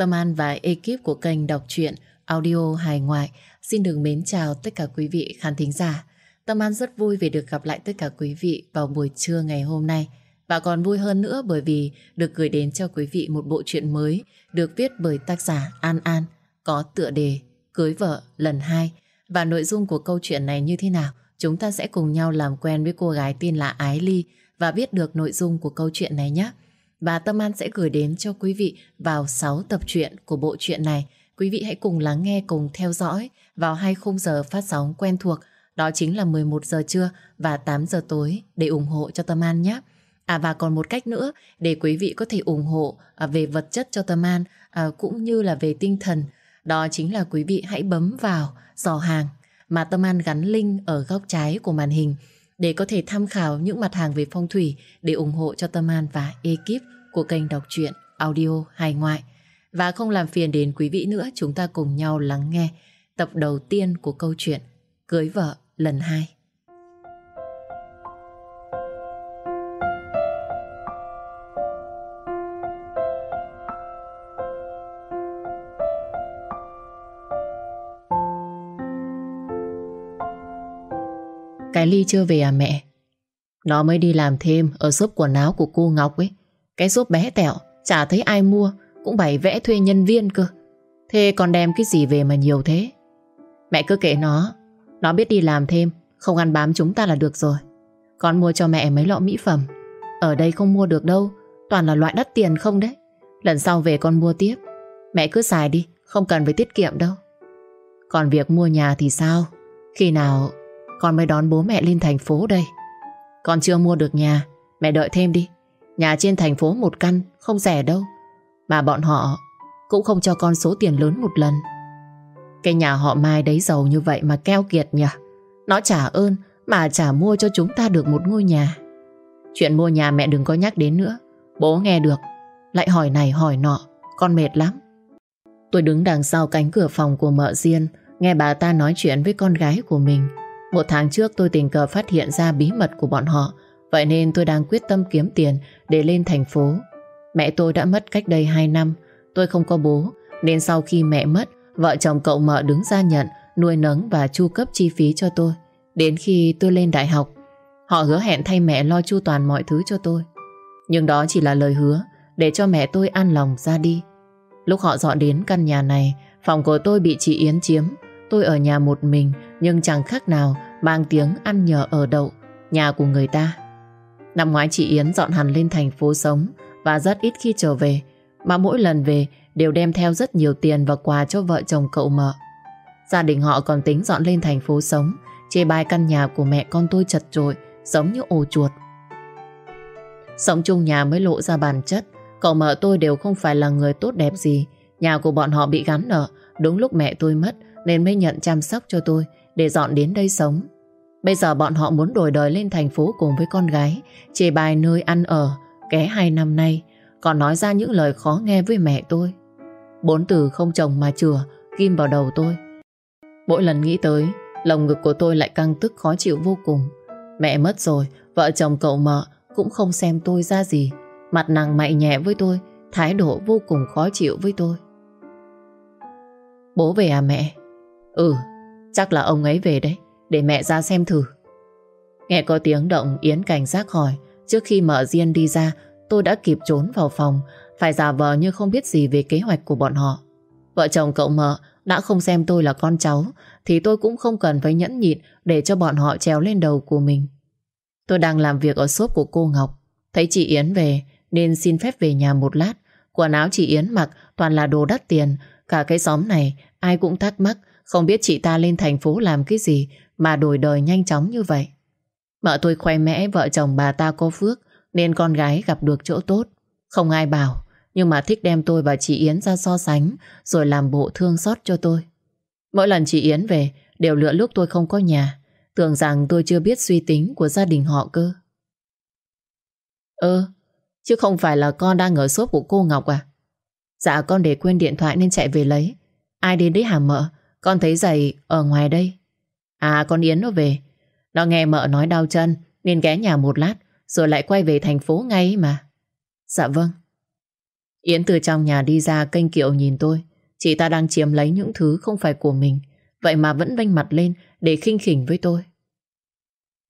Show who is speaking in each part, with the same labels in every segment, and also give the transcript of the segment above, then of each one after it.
Speaker 1: Tâm An và ekip của kênh đọc truyện, audio hài ngoại xin được mến chào tất cả quý vị khán thính giả. Tâm An rất vui vì được gặp lại tất cả quý vị vào buổi trưa ngày hôm nay. Và còn vui hơn nữa bởi vì được gửi đến cho quý vị một bộ truyện mới được viết bởi tác giả An An, có tựa đề Cưới vợ lần 2. Và nội dung của câu chuyện này như thế nào? Chúng ta sẽ cùng nhau làm quen với cô gái tên là Ái Ly và biết được nội dung của câu chuyện này nhé. Và Tâm An sẽ gửi đến cho quý vị vào 6 tập truyện của bộ truyện này. Quý vị hãy cùng lắng nghe, cùng theo dõi vào hai khung giờ phát sóng quen thuộc. Đó chính là 11 giờ trưa và 8 giờ tối để ủng hộ cho Tâm An nhé. À và còn một cách nữa để quý vị có thể ủng hộ à, về vật chất cho Tâm An à, cũng như là về tinh thần. Đó chính là quý vị hãy bấm vào giỏ hàng mà Tâm An gắn link ở góc trái của màn hình để có thể tham khảo những mặt hàng về phong thủy để ủng hộ cho Tâm An và ekip của kênh đọc truyện audio hài ngoại. Và không làm phiền đến quý vị nữa, chúng ta cùng nhau lắng nghe tập đầu tiên của câu chuyện Cưới vợ lần 2. Cái ly chưa về à mẹ? Nó mới đi làm thêm ở shop quần áo của cô Ngọc ấy. Cái shop bé tẹo, chả thấy ai mua, cũng bày vẽ thuê nhân viên cơ. Thế còn đem cái gì về mà nhiều thế? Mẹ cứ kệ nó, nó biết đi làm thêm, không ăn bám chúng ta là được rồi. Con mua cho mẹ mấy lọ mỹ phẩm. Ở đây không mua được đâu, toàn là loại đắt tiền không đấy. Lần sau về con mua tiếp. Mẹ cứ xài đi, không cần phải tiết kiệm đâu. Còn việc mua nhà thì sao? Khi nào con mới đón bố mẹ lên thành phố đây? Con chưa mua được nhà, mẹ đợi thêm đi. Nhà trên thành phố một căn, không rẻ đâu. Mà bọn họ cũng không cho con số tiền lớn một lần. Cái nhà họ Mai đấy giàu như vậy mà keo kiệt nhỉ? Nó trả ơn mà trả mua cho chúng ta được một ngôi nhà. Chuyện mua nhà mẹ đừng có nhắc đến nữa. Bố nghe được, lại hỏi này hỏi nọ, con mệt lắm. Tôi đứng đằng sau cánh cửa phòng của mợ Diên, nghe bà ta nói chuyện với con gái của mình. Một tháng trước tôi tình cờ phát hiện ra bí mật của bọn họ, vậy nên tôi đang quyết tâm kiếm tiền để lên thành phố. Mẹ tôi đã mất cách đây 2 năm, tôi không có bố, nên sau khi mẹ mất, vợ chồng cậu mợ đứng ra nhận, nuôi nấng và chu cấp chi phí cho tôi. Đến khi tôi lên đại học, họ hứa hẹn thay mẹ lo chu toàn mọi thứ cho tôi. Nhưng đó chỉ là lời hứa để cho mẹ tôi an lòng ra đi. Lúc họ dọn đến căn nhà này, phòng của tôi bị chị Yến chiếm. Tôi ở nhà một mình nhưng chẳng khác nào mang tiếng ăn nhờ ở đậu, nhà của người ta. Năm ngoái chị Yến dọn hẳn lên thành phố sống và rất ít khi trở về. Mà mỗi lần về đều đem theo rất nhiều tiền và quà cho vợ chồng cậu mợ. Gia đình họ còn tính dọn lên thành phố sống, chê bai căn nhà của mẹ con tôi chật trội, giống như ổ chuột. Sống chung nhà mới lộ ra bản chất, cậu mợ tôi đều không phải là người tốt đẹp gì. Nhà của bọn họ bị gắn nợ, đúng lúc mẹ tôi mất nên mới nhận chăm sóc cho tôi để dọn đến đây sống. Bây giờ bọn họ muốn đổi đời lên thành phố cùng với con gái, chê bài nơi ăn ở, ké hai năm nay, còn nói ra những lời khó nghe với mẹ tôi. Bốn từ không chồng mà chừa, ghim vào đầu tôi. Mỗi lần nghĩ tới, lồng ngực của tôi lại căng tức khó chịu vô cùng. Mẹ mất rồi, vợ chồng cậu mợ cũng không xem tôi ra gì. Mặt nàng mạy nhẹ với tôi, thái độ vô cùng khó chịu với tôi. Bố về à mẹ? Ừ, chắc là ông ấy về đấy, để mẹ ra xem thử. Nghe có tiếng động Yến cảnh giác hỏi, trước khi mở Diên đi ra, tôi đã kịp trốn vào phòng, phải giả vờ như không biết gì về kế hoạch của bọn họ. Vợ chồng cậu mợ đã không xem tôi là con cháu, thì tôi cũng không cần phải nhẫn nhịn để cho bọn họ trèo lên đầu của mình. Tôi đang làm việc ở shop của cô Ngọc, thấy chị Yến về nên xin phép về nhà một lát. Quần áo chị Yến mặc toàn là đồ đắt tiền, cả cái xóm này ai cũng thắc mắc không biết chị ta lên thành phố làm cái gì mà đổi đời nhanh chóng như vậy. Mợ tôi khoe mẽ vợ chồng bà ta có phước nên con gái gặp được chỗ tốt. Không ai bảo, nhưng mà thích đem tôi và chị Yến ra so sánh rồi làm bộ thương xót cho tôi. Mỗi lần chị Yến về đều lựa lúc tôi không có nhà, tưởng rằng tôi chưa biết suy tính của gia đình họ cơ. Ơ, chứ không phải là con đang ở shop của cô Ngọc à? Dạ con để quên điện thoại nên chạy về lấy. Ai đến đấy hả mợ? Con thấy giày ở ngoài đây. À con Yến nó về. Nó nghe mợ nói đau chân nên ghé nhà một lát rồi lại quay về thành phố ngay mà. Dạ vâng. Yến từ trong nhà đi ra kênh kiệu nhìn tôi. Chị ta đang chiếm lấy những thứ không phải của mình. Vậy mà vẫn vênh mặt lên để khinh khỉnh với tôi.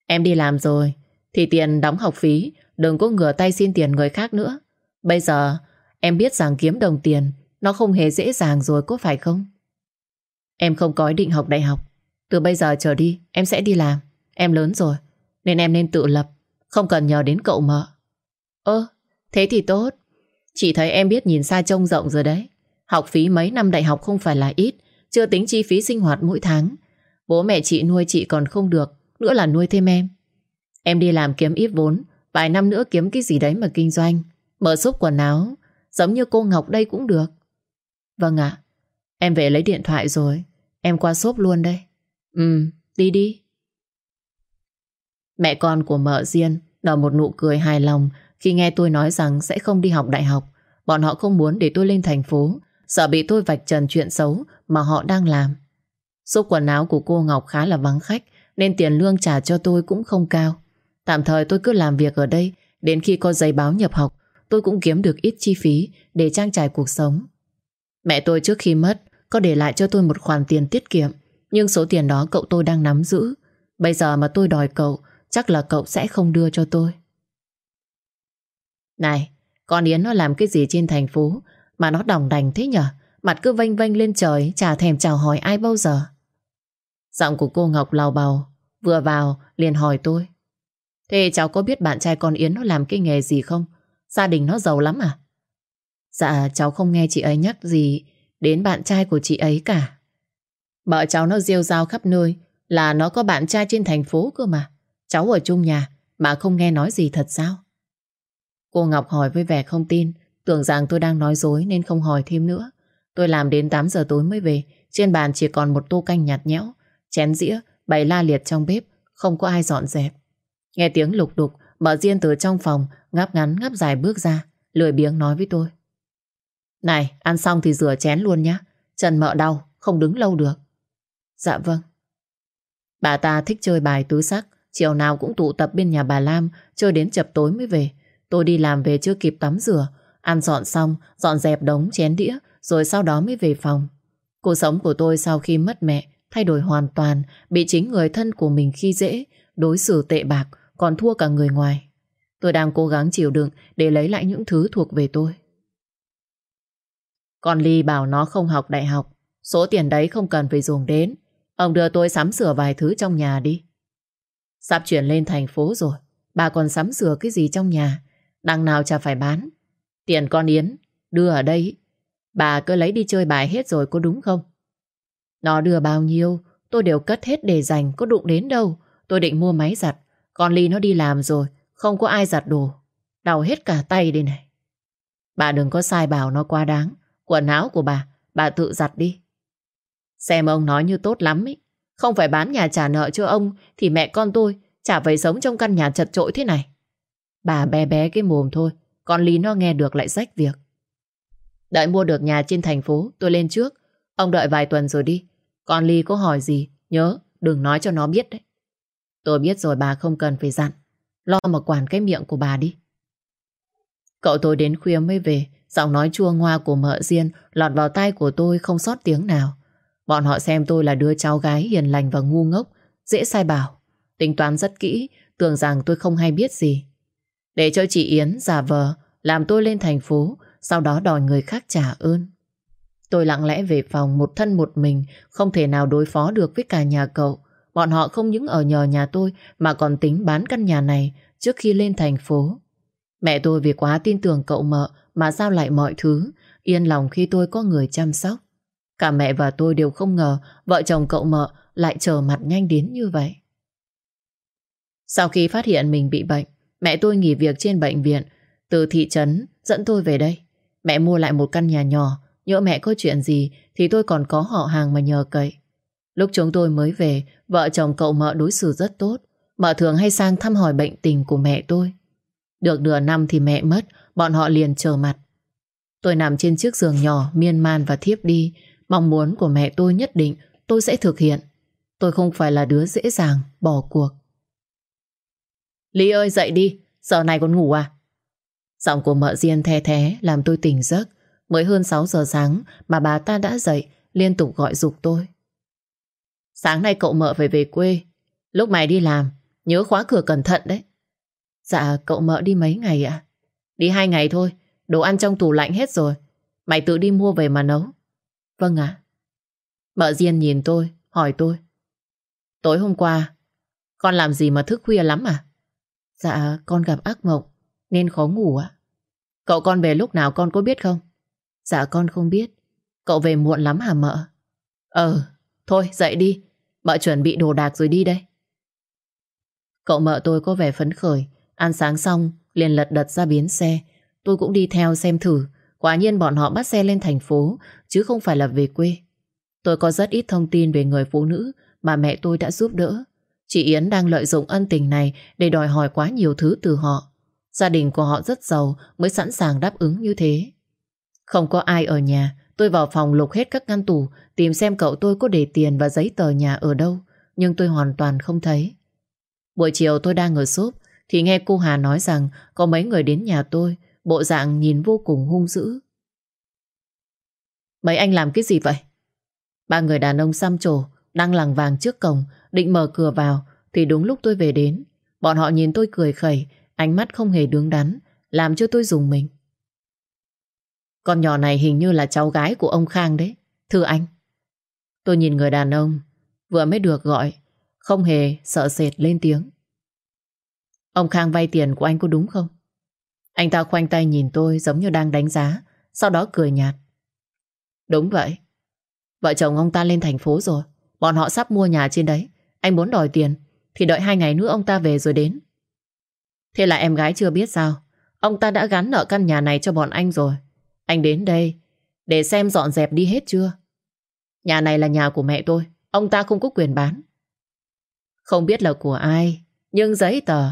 Speaker 1: Em đi làm rồi, thì tiền đóng học phí, đừng có ngửa tay xin tiền người khác nữa. Bây giờ, em biết rằng kiếm đồng tiền, nó không hề dễ dàng rồi có phải không? Em không có ý định học đại học. Từ bây giờ trở đi, em sẽ đi làm. Em lớn rồi, nên em nên tự lập, không cần nhờ đến cậu mợ. Ơ, thế thì tốt. Chị thấy em biết nhìn xa trông rộng rồi đấy. Học phí mấy năm đại học không phải là ít, chưa tính chi phí sinh hoạt mỗi tháng. Bố mẹ chị nuôi chị còn không được, nữa là nuôi thêm em. Em đi làm kiếm ít vốn, vài năm nữa kiếm cái gì đấy mà kinh doanh. Mở shop quần áo, giống như cô Ngọc đây cũng được. Vâng ạ, em về lấy điện thoại rồi, em qua xốp luôn đây. Ừ, đi đi. Mẹ con của mợ Diên nở một nụ cười hài lòng khi nghe tôi nói rằng sẽ không đi học đại học. Bọn họ không muốn để tôi lên thành phố, sợ bị tôi vạch trần chuyện xấu mà họ đang làm. Số quần áo của cô Ngọc khá là vắng khách nên tiền lương trả cho tôi cũng không cao. Tạm thời tôi cứ làm việc ở đây đến khi có giấy báo nhập học tôi cũng kiếm được ít chi phí để trang trải cuộc sống. Mẹ tôi trước khi mất có để lại cho tôi một khoản tiền tiết kiệm nhưng số tiền đó cậu tôi đang nắm giữ. Bây giờ mà tôi đòi cậu chắc là cậu sẽ không đưa cho tôi. Này, con Yến nó làm cái gì trên thành phố mà nó đồng đành thế nhở? Mặt cứ vênh vênh lên trời chả thèm chào hỏi ai bao giờ. Giọng của cô Ngọc lào bào vừa vào liền hỏi tôi. Thế cháu có biết bạn trai con Yến nó làm cái nghề gì không? Gia đình nó giàu lắm à? Dạ cháu không nghe chị ấy nhắc gì đến bạn trai của chị ấy cả. Bọn cháu nó rêu rao khắp nơi là nó có bạn trai trên thành phố cơ mà. Cháu ở chung nhà mà không nghe nói gì thật sao? Cô Ngọc hỏi với vẻ không tin, tưởng rằng tôi đang nói dối nên không hỏi thêm nữa. Tôi làm đến 8 giờ tối mới về, trên bàn chỉ còn một tô canh nhạt nhẽo, chén dĩa bày la liệt trong bếp, không có ai dọn dẹp. Nghe tiếng lục đục, bà riêng từ trong phòng, ngáp ngắn ngáp dài bước ra, lười biếng nói với tôi. Này, ăn xong thì rửa chén luôn nhé, Trần mợ đau, không đứng lâu được. Dạ vâng. Bà ta thích chơi bài tứ sắc, chiều nào cũng tụ tập bên nhà bà Lam, chơi đến chập tối mới về. Tôi đi làm về chưa kịp tắm rửa, ăn dọn xong, dọn dẹp đống chén đĩa, rồi sau đó mới về phòng. Cuộc sống của tôi sau khi mất mẹ thay đổi hoàn toàn, bị chính người thân của mình khi dễ, đối xử tệ bạc, còn thua cả người ngoài. Tôi đang cố gắng chịu đựng để lấy lại những thứ thuộc về tôi. Con Ly bảo nó không học đại học, số tiền đấy không cần phải dùng đến. Ông đưa tôi sắm sửa vài thứ trong nhà đi. Sắp chuyển lên thành phố rồi, bà còn sắm sửa cái gì trong nhà, đằng nào chả phải bán. Tiền con Yến, đưa ở đây, bà cứ lấy đi chơi bài hết rồi có đúng không? Nó đưa bao nhiêu, tôi đều cất hết để dành, có đụng đến đâu. Tôi định mua máy giặt, con Ly nó đi làm rồi, không có ai giặt đồ. Đau hết cả tay đây này. Bà đừng có sai bảo nó quá đáng. Quần áo của bà, bà tự giặt đi. Xem ông nói như tốt lắm ý. Không phải bán nhà trả nợ cho ông thì mẹ con tôi chả phải sống trong căn nhà chật trội thế này. Bà bé bé cái mồm thôi, con Lý nó nghe được lại rách việc. Đợi mua được nhà trên thành phố, tôi lên trước. Ông đợi vài tuần rồi đi. Con Ly có hỏi gì, nhớ đừng nói cho nó biết đấy. Tôi biết rồi bà không cần phải dặn. Lo mà quản cái miệng của bà đi. Cậu tôi đến khuya mới về, giọng nói chua ngoa của mợ Diên lọt vào tai của tôi không sót tiếng nào. Bọn họ xem tôi là đứa cháu gái hiền lành và ngu ngốc, dễ sai bảo. Tính toán rất kỹ, tưởng rằng tôi không hay biết gì. Để cho chị Yến giả vờ, làm tôi lên thành phố, sau đó đòi người khác trả ơn. Tôi lặng lẽ về phòng một thân một mình, không thể nào đối phó được với cả nhà cậu. Bọn họ không những ở nhờ nhà tôi mà còn tính bán căn nhà này trước khi lên thành phố. Mẹ tôi vì quá tin tưởng cậu mợ mà giao lại mọi thứ, yên lòng khi tôi có người chăm sóc. Cả mẹ và tôi đều không ngờ vợ chồng cậu mợ lại trở mặt nhanh đến như vậy. Sau khi phát hiện mình bị bệnh, mẹ tôi nghỉ việc trên bệnh viện, từ thị trấn dẫn tôi về đây. Mẹ mua lại một căn nhà nhỏ, nhỡ mẹ có chuyện gì thì tôi còn có họ hàng mà nhờ cậy. Lúc chúng tôi mới về, vợ chồng cậu mợ đối xử rất tốt. Mợ thường hay sang thăm hỏi bệnh tình của mẹ tôi. Được nửa năm thì mẹ mất, bọn họ liền chờ mặt. Tôi nằm trên chiếc giường nhỏ, miên man và thiếp đi. Mong muốn của mẹ tôi nhất định tôi sẽ thực hiện. Tôi không phải là đứa dễ dàng bỏ cuộc. Lý ơi dậy đi, giờ này còn ngủ à? Giọng của mợ Diên the thế làm tôi tỉnh giấc. Mới hơn 6 giờ sáng mà bà ta đã dậy liên tục gọi dục tôi. Sáng nay cậu mợ phải về quê. Lúc mày đi làm, nhớ khóa cửa cẩn thận đấy. Dạ, cậu mợ đi mấy ngày ạ? Đi hai ngày thôi, đồ ăn trong tủ lạnh hết rồi. Mày tự đi mua về mà nấu. Vâng ạ. Mợ Diên nhìn tôi, hỏi tôi. Tối hôm qua, con làm gì mà thức khuya lắm à? Dạ, con gặp ác mộng, nên khó ngủ ạ. Cậu con về lúc nào con có biết không? Dạ con không biết. Cậu về muộn lắm hả mợ? Ờ, thôi dậy đi. Mợ chuẩn bị đồ đạc rồi đi đây. Cậu mợ tôi có vẻ phấn khởi. Ăn sáng xong, liền lật đật ra biến xe. Tôi cũng đi theo xem thử. Quả nhiên bọn họ bắt xe lên thành phố, chứ không phải là về quê. Tôi có rất ít thông tin về người phụ nữ mà mẹ tôi đã giúp đỡ. Chị Yến đang lợi dụng ân tình này để đòi hỏi quá nhiều thứ từ họ. Gia đình của họ rất giàu mới sẵn sàng đáp ứng như thế. Không có ai ở nhà, tôi vào phòng lục hết các ngăn tủ tìm xem cậu tôi có để tiền và giấy tờ nhà ở đâu, nhưng tôi hoàn toàn không thấy. Buổi chiều tôi đang ở shop thì nghe cô Hà nói rằng có mấy người đến nhà tôi, bộ dạng nhìn vô cùng hung dữ. Mấy anh làm cái gì vậy? Ba người đàn ông xăm trổ đang lằng vàng trước cổng, định mở cửa vào thì đúng lúc tôi về đến. Bọn họ nhìn tôi cười khẩy, ánh mắt không hề đứng đắn, làm cho tôi dùng mình. Con nhỏ này hình như là cháu gái của ông Khang đấy. Thưa anh. Tôi nhìn người đàn ông vừa mới được gọi, không hề sợ sệt lên tiếng. Ông Khang vay tiền của anh có đúng không? Anh ta khoanh tay nhìn tôi giống như đang đánh giá, sau đó cười nhạt. Đúng vậy. Vợ chồng ông ta lên thành phố rồi, bọn họ sắp mua nhà trên đấy. Anh muốn đòi tiền, thì đợi hai ngày nữa ông ta về rồi đến. Thế là em gái chưa biết sao? Ông ta đã gắn nợ căn nhà này cho bọn anh rồi. Anh đến đây để xem dọn dẹp đi hết chưa. Nhà này là nhà của mẹ tôi. Ông ta không có quyền bán. Không biết là của ai, nhưng giấy tờ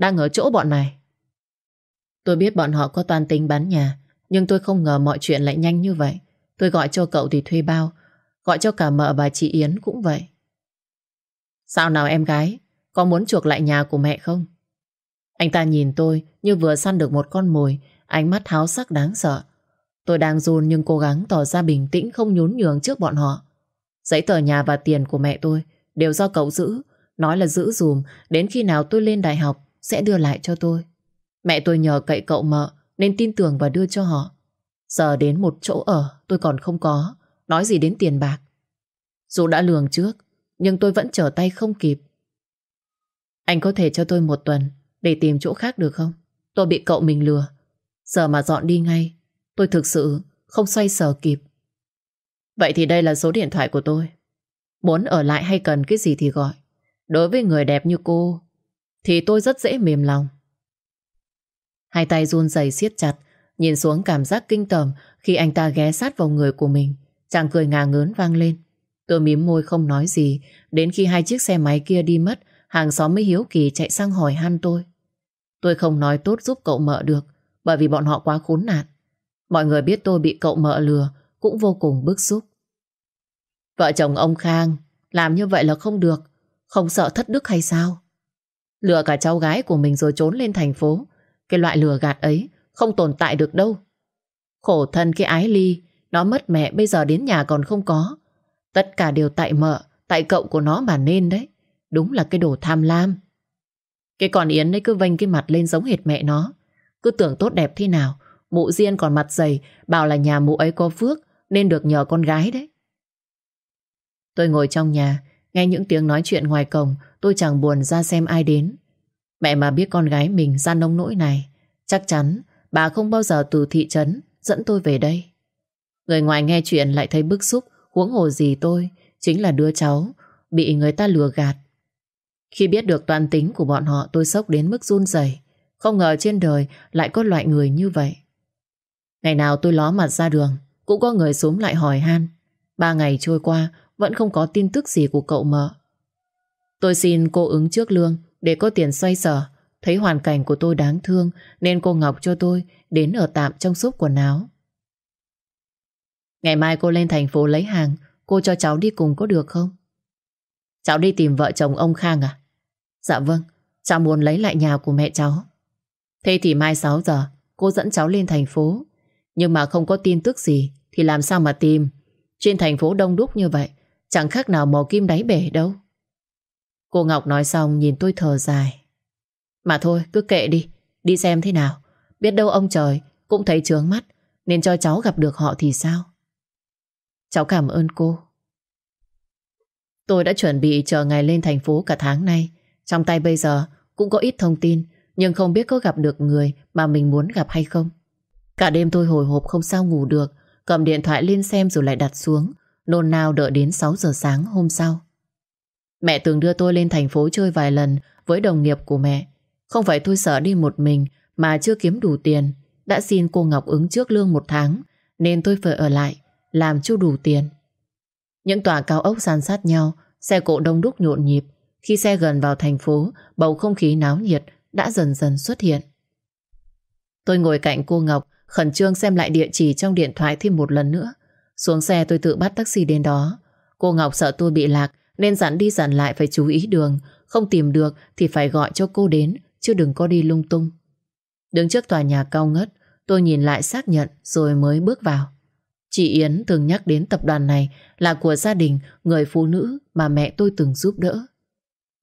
Speaker 1: đang ở chỗ bọn này. Tôi biết bọn họ có toàn tính bán nhà, nhưng tôi không ngờ mọi chuyện lại nhanh như vậy. Tôi gọi cho cậu thì thuê bao, gọi cho cả mợ bà chị Yến cũng vậy. Sao nào em gái, có muốn chuộc lại nhà của mẹ không? Anh ta nhìn tôi như vừa săn được một con mồi, ánh mắt háo sắc đáng sợ. Tôi đang run nhưng cố gắng tỏ ra bình tĩnh không nhún nhường trước bọn họ. Giấy tờ nhà và tiền của mẹ tôi đều do cậu giữ. Nói là giữ dùm, đến khi nào tôi lên đại học sẽ đưa lại cho tôi. Mẹ tôi nhờ cậy cậu mợ nên tin tưởng và đưa cho họ. Giờ đến một chỗ ở tôi còn không có, nói gì đến tiền bạc. Dù đã lường trước, nhưng tôi vẫn trở tay không kịp. Anh có thể cho tôi một tuần để tìm chỗ khác được không? Tôi bị cậu mình lừa. Giờ mà dọn đi ngay Tôi thực sự không xoay sở kịp. Vậy thì đây là số điện thoại của tôi. Muốn ở lại hay cần cái gì thì gọi. Đối với người đẹp như cô, thì tôi rất dễ mềm lòng. Hai tay run rẩy siết chặt, nhìn xuống cảm giác kinh tởm khi anh ta ghé sát vào người của mình. Chàng cười ngà ngớn vang lên. Tôi mím môi không nói gì, đến khi hai chiếc xe máy kia đi mất, hàng xóm mới hiếu kỳ chạy sang hỏi han tôi. Tôi không nói tốt giúp cậu mợ được, bởi vì bọn họ quá khốn nạn. Mọi người biết tôi bị cậu mợ lừa cũng vô cùng bức xúc. Vợ chồng ông Khang làm như vậy là không được, không sợ thất đức hay sao? Lừa cả cháu gái của mình rồi trốn lên thành phố. Cái loại lừa gạt ấy không tồn tại được đâu. Khổ thân cái ái ly, nó mất mẹ bây giờ đến nhà còn không có. Tất cả đều tại mợ, tại cậu của nó mà nên đấy. Đúng là cái đồ tham lam. Cái con Yến ấy cứ vênh cái mặt lên giống hệt mẹ nó. Cứ tưởng tốt đẹp thế nào, Mụ Diên còn mặt dày Bảo là nhà mụ ấy có phước Nên được nhờ con gái đấy Tôi ngồi trong nhà Nghe những tiếng nói chuyện ngoài cổng, Tôi chẳng buồn ra xem ai đến. Mẹ mà biết con gái mình ra nông nỗi này, Chắc chắn bà không bao giờ từ thị trấn Dẫn tôi về đây. Người ngoài nghe chuyện lại thấy bức xúc, Huống hồ gì tôi, Chính là đứa cháu Bị người ta lừa gạt. Khi biết được toàn tính của bọn họ, Tôi sốc đến mức run rẩy, Không ngờ trên đời lại có loại người như vậy. Ngày nào tôi ló mặt ra đường, Cũng có người xuống lại hỏi han. Ba ngày trôi qua vẫn không có tin tức gì của cậu mợ Tôi xin cô ứng trước lương Để có tiền xoay sở Thấy hoàn cảnh của tôi đáng thương Nên cô Ngọc cho tôi đến ở tạm trong xốp quần áo Ngày mai cô lên thành phố lấy hàng Cô cho cháu đi cùng có được không? Cháu đi tìm vợ chồng ông Khang à? Dạ vâng Cháu muốn lấy lại nhà của mẹ cháu Thế thì mai 6 giờ cô dẫn cháu lên thành phố. Nhưng mà không có tin tức gì thì làm sao mà tìm. Trên thành phố đông đúc như vậy, chẳng khác nào mò kim đáy bể đâu. Cô Ngọc nói xong nhìn tôi thở dài. Mà thôi, cứ kệ đi, đi xem thế nào. Biết đâu ông trời cũng thấy trướng mắt, nên cho cháu gặp được họ thì sao? Cháu cảm ơn cô. Tôi đã chuẩn bị chờ ngày lên thành phố cả tháng nay. Trong tay bây giờ cũng có ít thông tin, nhưng không biết có gặp được người mà mình muốn gặp hay không. Cả đêm tôi hồi hộp không sao ngủ được, cầm điện thoại lên xem rồi lại đặt xuống, nôn nao đợi đến 6 giờ sáng hôm sau. Mẹ từng đưa tôi lên thành phố chơi vài lần với đồng nghiệp của mẹ. Không phải tôi sợ đi một mình mà chưa kiếm đủ tiền. Đã xin cô Ngọc ứng trước lương một tháng nên tôi phải ở lại làm cho đủ tiền. Những tòa cao ốc san sát nhau, xe cộ đông đúc nhộn nhịp. Khi xe gần vào thành phố, bầu không khí náo nhiệt đã dần dần xuất hiện. Tôi ngồi cạnh cô Ngọc, khẩn trương xem lại địa chỉ trong điện thoại thêm một lần nữa. Xuống xe tôi tự bắt taxi đến đó. Cô Ngọc sợ tôi bị lạc nên dặn đi dặn lại phải chú ý đường. Không tìm được thì phải gọi cho cô đến, chứ đừng có đi lung tung. Đứng trước tòa nhà cao ngất, tôi nhìn lại xác nhận rồi mới bước vào. Chị Yến từng nhắc đến tập đoàn này là của gia đình người phụ nữ mà mẹ tôi từng giúp đỡ.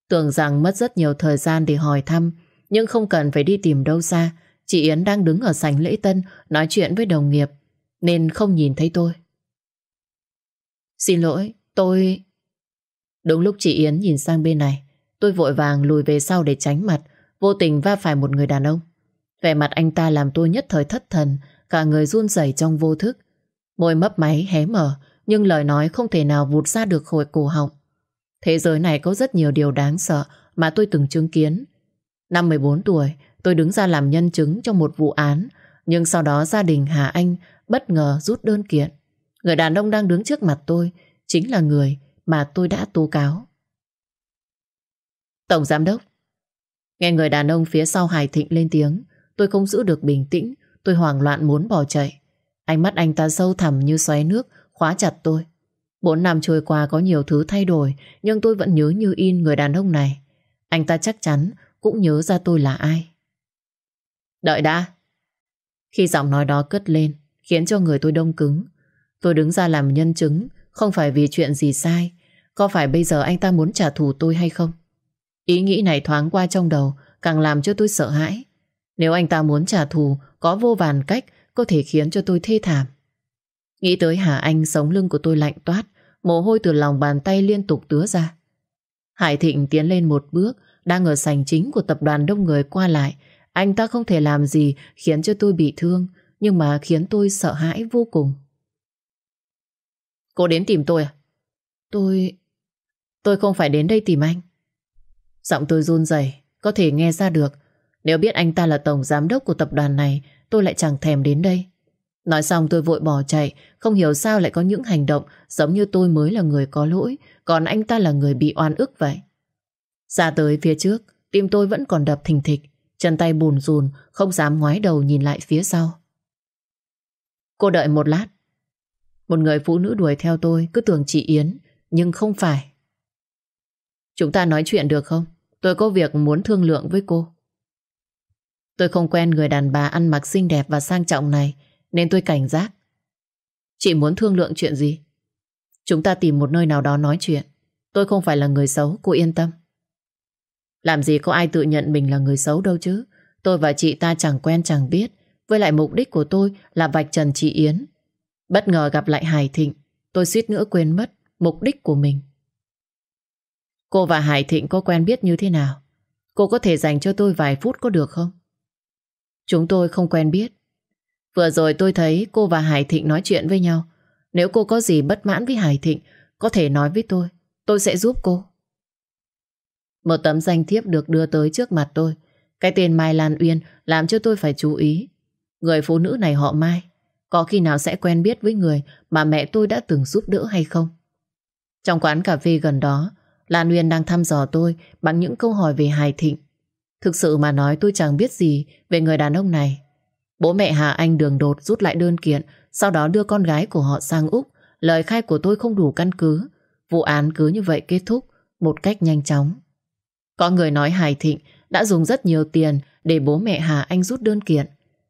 Speaker 1: Tưởng rằng mất rất nhiều thời gian để hỏi thăm, nhưng không cần phải đi tìm đâu xa. Chị Yến đang đứng ở sảnh lễ tân nói chuyện với đồng nghiệp, nên không nhìn thấy tôi. Xin lỗi, tôi... Đúng lúc chị Yến nhìn sang bên này, tôi vội vàng lùi về sau để tránh mặt, vô tình va phải một người đàn ông. Vẻ mặt anh ta làm tôi nhất thời thất thần, cả người run rẩy trong vô thức. Môi mấp máy hé mở, nhưng lời nói không thể nào vụt ra được khỏi cổ họng. Thế giới này có rất nhiều điều đáng sợ mà tôi từng chứng kiến. Năm 14 tuổi, tôi đứng ra làm nhân chứng trong một vụ án, nhưng sau đó gia đình Hà Anh bất ngờ rút đơn kiện. Người đàn ông đang đứng trước mặt tôi chính là người mà tôi đã tố cáo. Tổng Giám Đốc, Nghe người đàn ông phía sau Hải Thịnh lên tiếng, Tôi không giữ được bình tĩnh, Tôi hoảng loạn muốn bỏ chạy. Ánh mắt anh ta sâu thẳm như xoáy nước, Khóa chặt tôi. Bốn năm trôi qua có nhiều thứ thay đổi, Nhưng tôi vẫn nhớ như in người đàn ông này. Anh ta chắc chắn cũng nhớ ra tôi là ai. Đợi đã. Khi giọng nói đó cất lên, Khiến cho người tôi đông cứng Tôi đứng ra làm nhân chứng, Không phải vì chuyện gì sai. Có phải bây giờ anh ta muốn trả thù tôi hay không? Ý nghĩ này thoáng qua trong đầu, Càng làm cho tôi sợ hãi. Nếu anh ta muốn trả thù, Có vô vàn cách, có thể khiến cho tôi thê thảm. Nghĩ tới Hà Anh Sống lưng của tôi lạnh toát, Mồ hôi từ lòng bàn tay liên tục tứa ra. Hải Thịnh tiến lên một bước, Đang ở sành chính của tập đoàn đông người qua lại. Anh ta không thể làm gì Khiến cho tôi bị thương, Nhưng mà khiến tôi sợ hãi vô cùng. Cô đến tìm tôi à? Tôi... Tôi không phải đến đây tìm anh. Giọng tôi run rẩy Có thể nghe ra được. Nếu biết anh ta là tổng giám đốc của tập đoàn này Tôi lại chẳng thèm đến đây. Nói xong tôi vội bỏ chạy Không hiểu sao lại có những hành động Giống như tôi mới là người có lỗi Còn anh ta là người bị oan ức vậy. Ra tới phía trước Tim tôi vẫn còn đập thình thịch Chân tay bùn rùn Không dám ngoái đầu nhìn lại phía sau. Cô đợi một lát một người phụ nữ đuổi theo tôi Cứ tưởng chị Yến Nhưng không phải Chúng ta nói chuyện được không? Tôi có việc muốn thương lượng với cô. Tôi không quen người đàn bà ăn mặc xinh đẹp và sang trọng này, nên tôi cảnh giác. Chị muốn thương lượng chuyện gì? Chúng ta tìm một nơi nào đó nói chuyện. Tôi không phải là người xấu, cô yên tâm. Làm gì có ai tự nhận mình là người xấu đâu chứ. Tôi và chị ta chẳng quen chẳng biết. Với lại mục đích của tôi là vạch trần chị Yến. Bất ngờ gặp lại Hải Thịnh, tôi suýt nữa quên mất mục đích của mình. Cô và Hải Thịnh có quen biết như thế nào? Cô có thể dành cho tôi vài phút có được không? Chúng tôi không quen biết. Vừa rồi tôi thấy cô và Hải Thịnh nói chuyện với nhau. Nếu cô có gì bất mãn với Hải Thịnh, có thể nói với tôi. Tôi sẽ giúp cô. Một tấm danh thiếp được đưa tới trước mặt tôi. Cái tên Mai Lan Uyên làm cho tôi phải chú ý. Người phụ nữ này họ Mai. Có khi nào sẽ quen biết với người mà mẹ tôi đã từng giúp đỡ hay không? Trong quán cà phê gần đó, Lan Uyên đang thăm dò tôi bằng những câu hỏi về Hải Thịnh. Thực sự mà nói tôi chẳng biết gì về người đàn ông này. Bố mẹ Hà Anh đường đột rút lại đơn kiện, sau đó đưa con gái của họ sang Úc. Lời khai của tôi không đủ căn cứ. Vụ án cứ như vậy kết thúc một cách nhanh chóng. Có người nói Hải Thịnh đã dùng rất nhiều tiền để bố mẹ Hà Anh rút đơn kiện.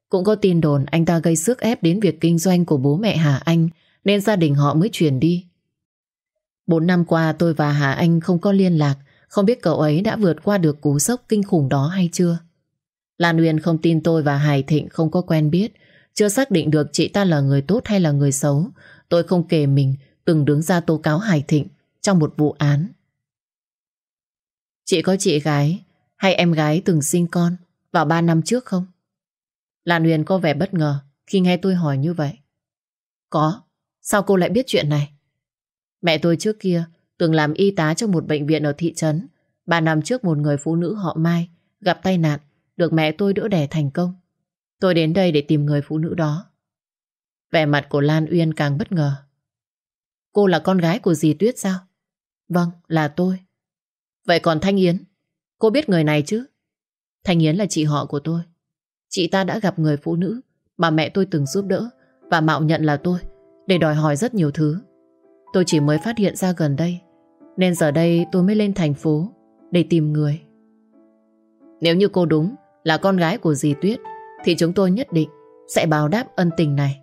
Speaker 1: Cũng có tin đồn anh ta gây sức ép đến việc kinh doanh của bố mẹ Hà Anh, nên gia đình họ mới chuyển đi. Bốn năm qua, tôi và Hà Anh không có liên lạc không biết cậu ấy đã vượt qua được cú sốc kinh khủng đó hay chưa. Lan Uyên không tin tôi và Hải Thịnh không có quen biết chưa xác định được chị ta là người tốt hay là người xấu Tôi không kể mình, từng đứng ra tố cáo Hải Thịnh trong một vụ án. Chị có chị gái hay em gái từng sinh con vào 3 năm trước không? Lan Huyền có vẻ bất ngờ khi nghe tôi hỏi như vậy. Có, sao cô lại biết chuyện này? Mẹ tôi trước kia từng làm y tá trong một bệnh viện ở thị trấn. Ba năm trước một người phụ nữ họ Mai gặp tai nạn, được mẹ tôi đỡ đẻ thành công. Tôi đến đây để tìm người phụ nữ đó. Vẻ mặt của Lan Uyên càng bất ngờ. Cô là con gái của dì Tuyết sao? Vâng, là tôi. Vậy còn Thanh Yến? Cô biết người này chứ? Thanh Yến là chị họ của tôi. Chị ta đã gặp người phụ nữ mà mẹ tôi từng giúp đỡ và mạo nhận là tôi để đòi hỏi rất nhiều thứ. Tôi chỉ mới phát hiện ra gần đây, nên giờ đây tôi mới lên thành phố để tìm người. Nếu như cô đúng là con gái của dì Tuyết, thì chúng tôi nhất định sẽ báo đáp ân tình này.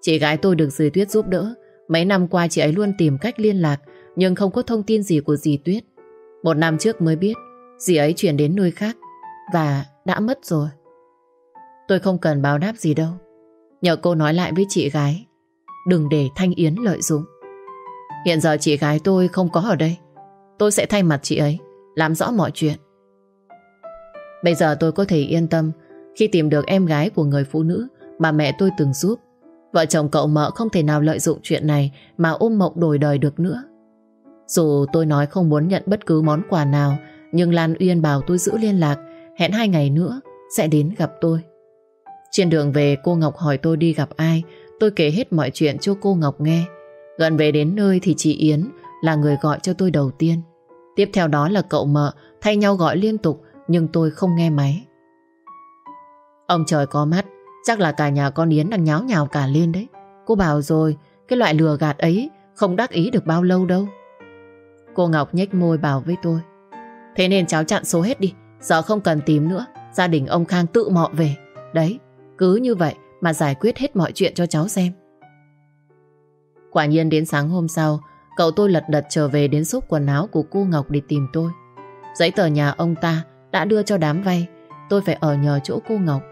Speaker 1: Chị gái tôi được dì Tuyết giúp đỡ. Mấy năm qua chị ấy luôn tìm cách liên lạc, nhưng không có thông tin gì của dì Tuyết. Một năm trước mới biết, dì ấy chuyển đến nơi khác và đã mất rồi. Tôi không cần báo đáp gì đâu. Nhờ cô nói lại với chị gái đừng để Thanh Yến lợi dụng. Hiện giờ chị gái tôi không có ở đây. Tôi sẽ thay mặt chị ấy làm rõ mọi chuyện. Bây giờ tôi có thể yên tâm khi tìm được em gái của người phụ nữ mà mẹ tôi từng giúp. Vợ chồng cậu mợ không thể nào lợi dụng chuyện này mà ôm mộng đổi đời được nữa. Dù tôi nói không muốn nhận bất cứ món quà nào, nhưng Lan Uyên bảo tôi giữ liên lạc, hẹn hai ngày nữa sẽ đến gặp tôi. Trên đường về cô Ngọc hỏi tôi đi gặp ai, tôi kể hết mọi chuyện cho cô Ngọc nghe. Gần về đến nơi thì chị Yến là người gọi cho tôi đầu tiên. Tiếp theo đó là cậu mợ thay nhau gọi liên tục nhưng tôi không nghe máy. Ông trời có mắt, Chắc là cả nhà con Yến đang nháo nhào cả lên đấy Cô bảo rồi Cái loại lừa gạt ấy không đắc ý được bao lâu đâu Cô Ngọc nhếch môi bảo với tôi Thế nên cháu chặn số hết đi Giờ không cần tìm nữa Gia đình ông Khang tự mọ về Đấy cứ như vậy mà giải quyết hết mọi chuyện cho cháu xem. Quả nhiên đến sáng hôm sau, Cậu tôi lật đật trở về đến xúc quần áo của cô Ngọc để tìm tôi. Giấy tờ nhà ông ta đã đưa cho đám vay, Tôi phải ở nhờ chỗ cô Ngọc.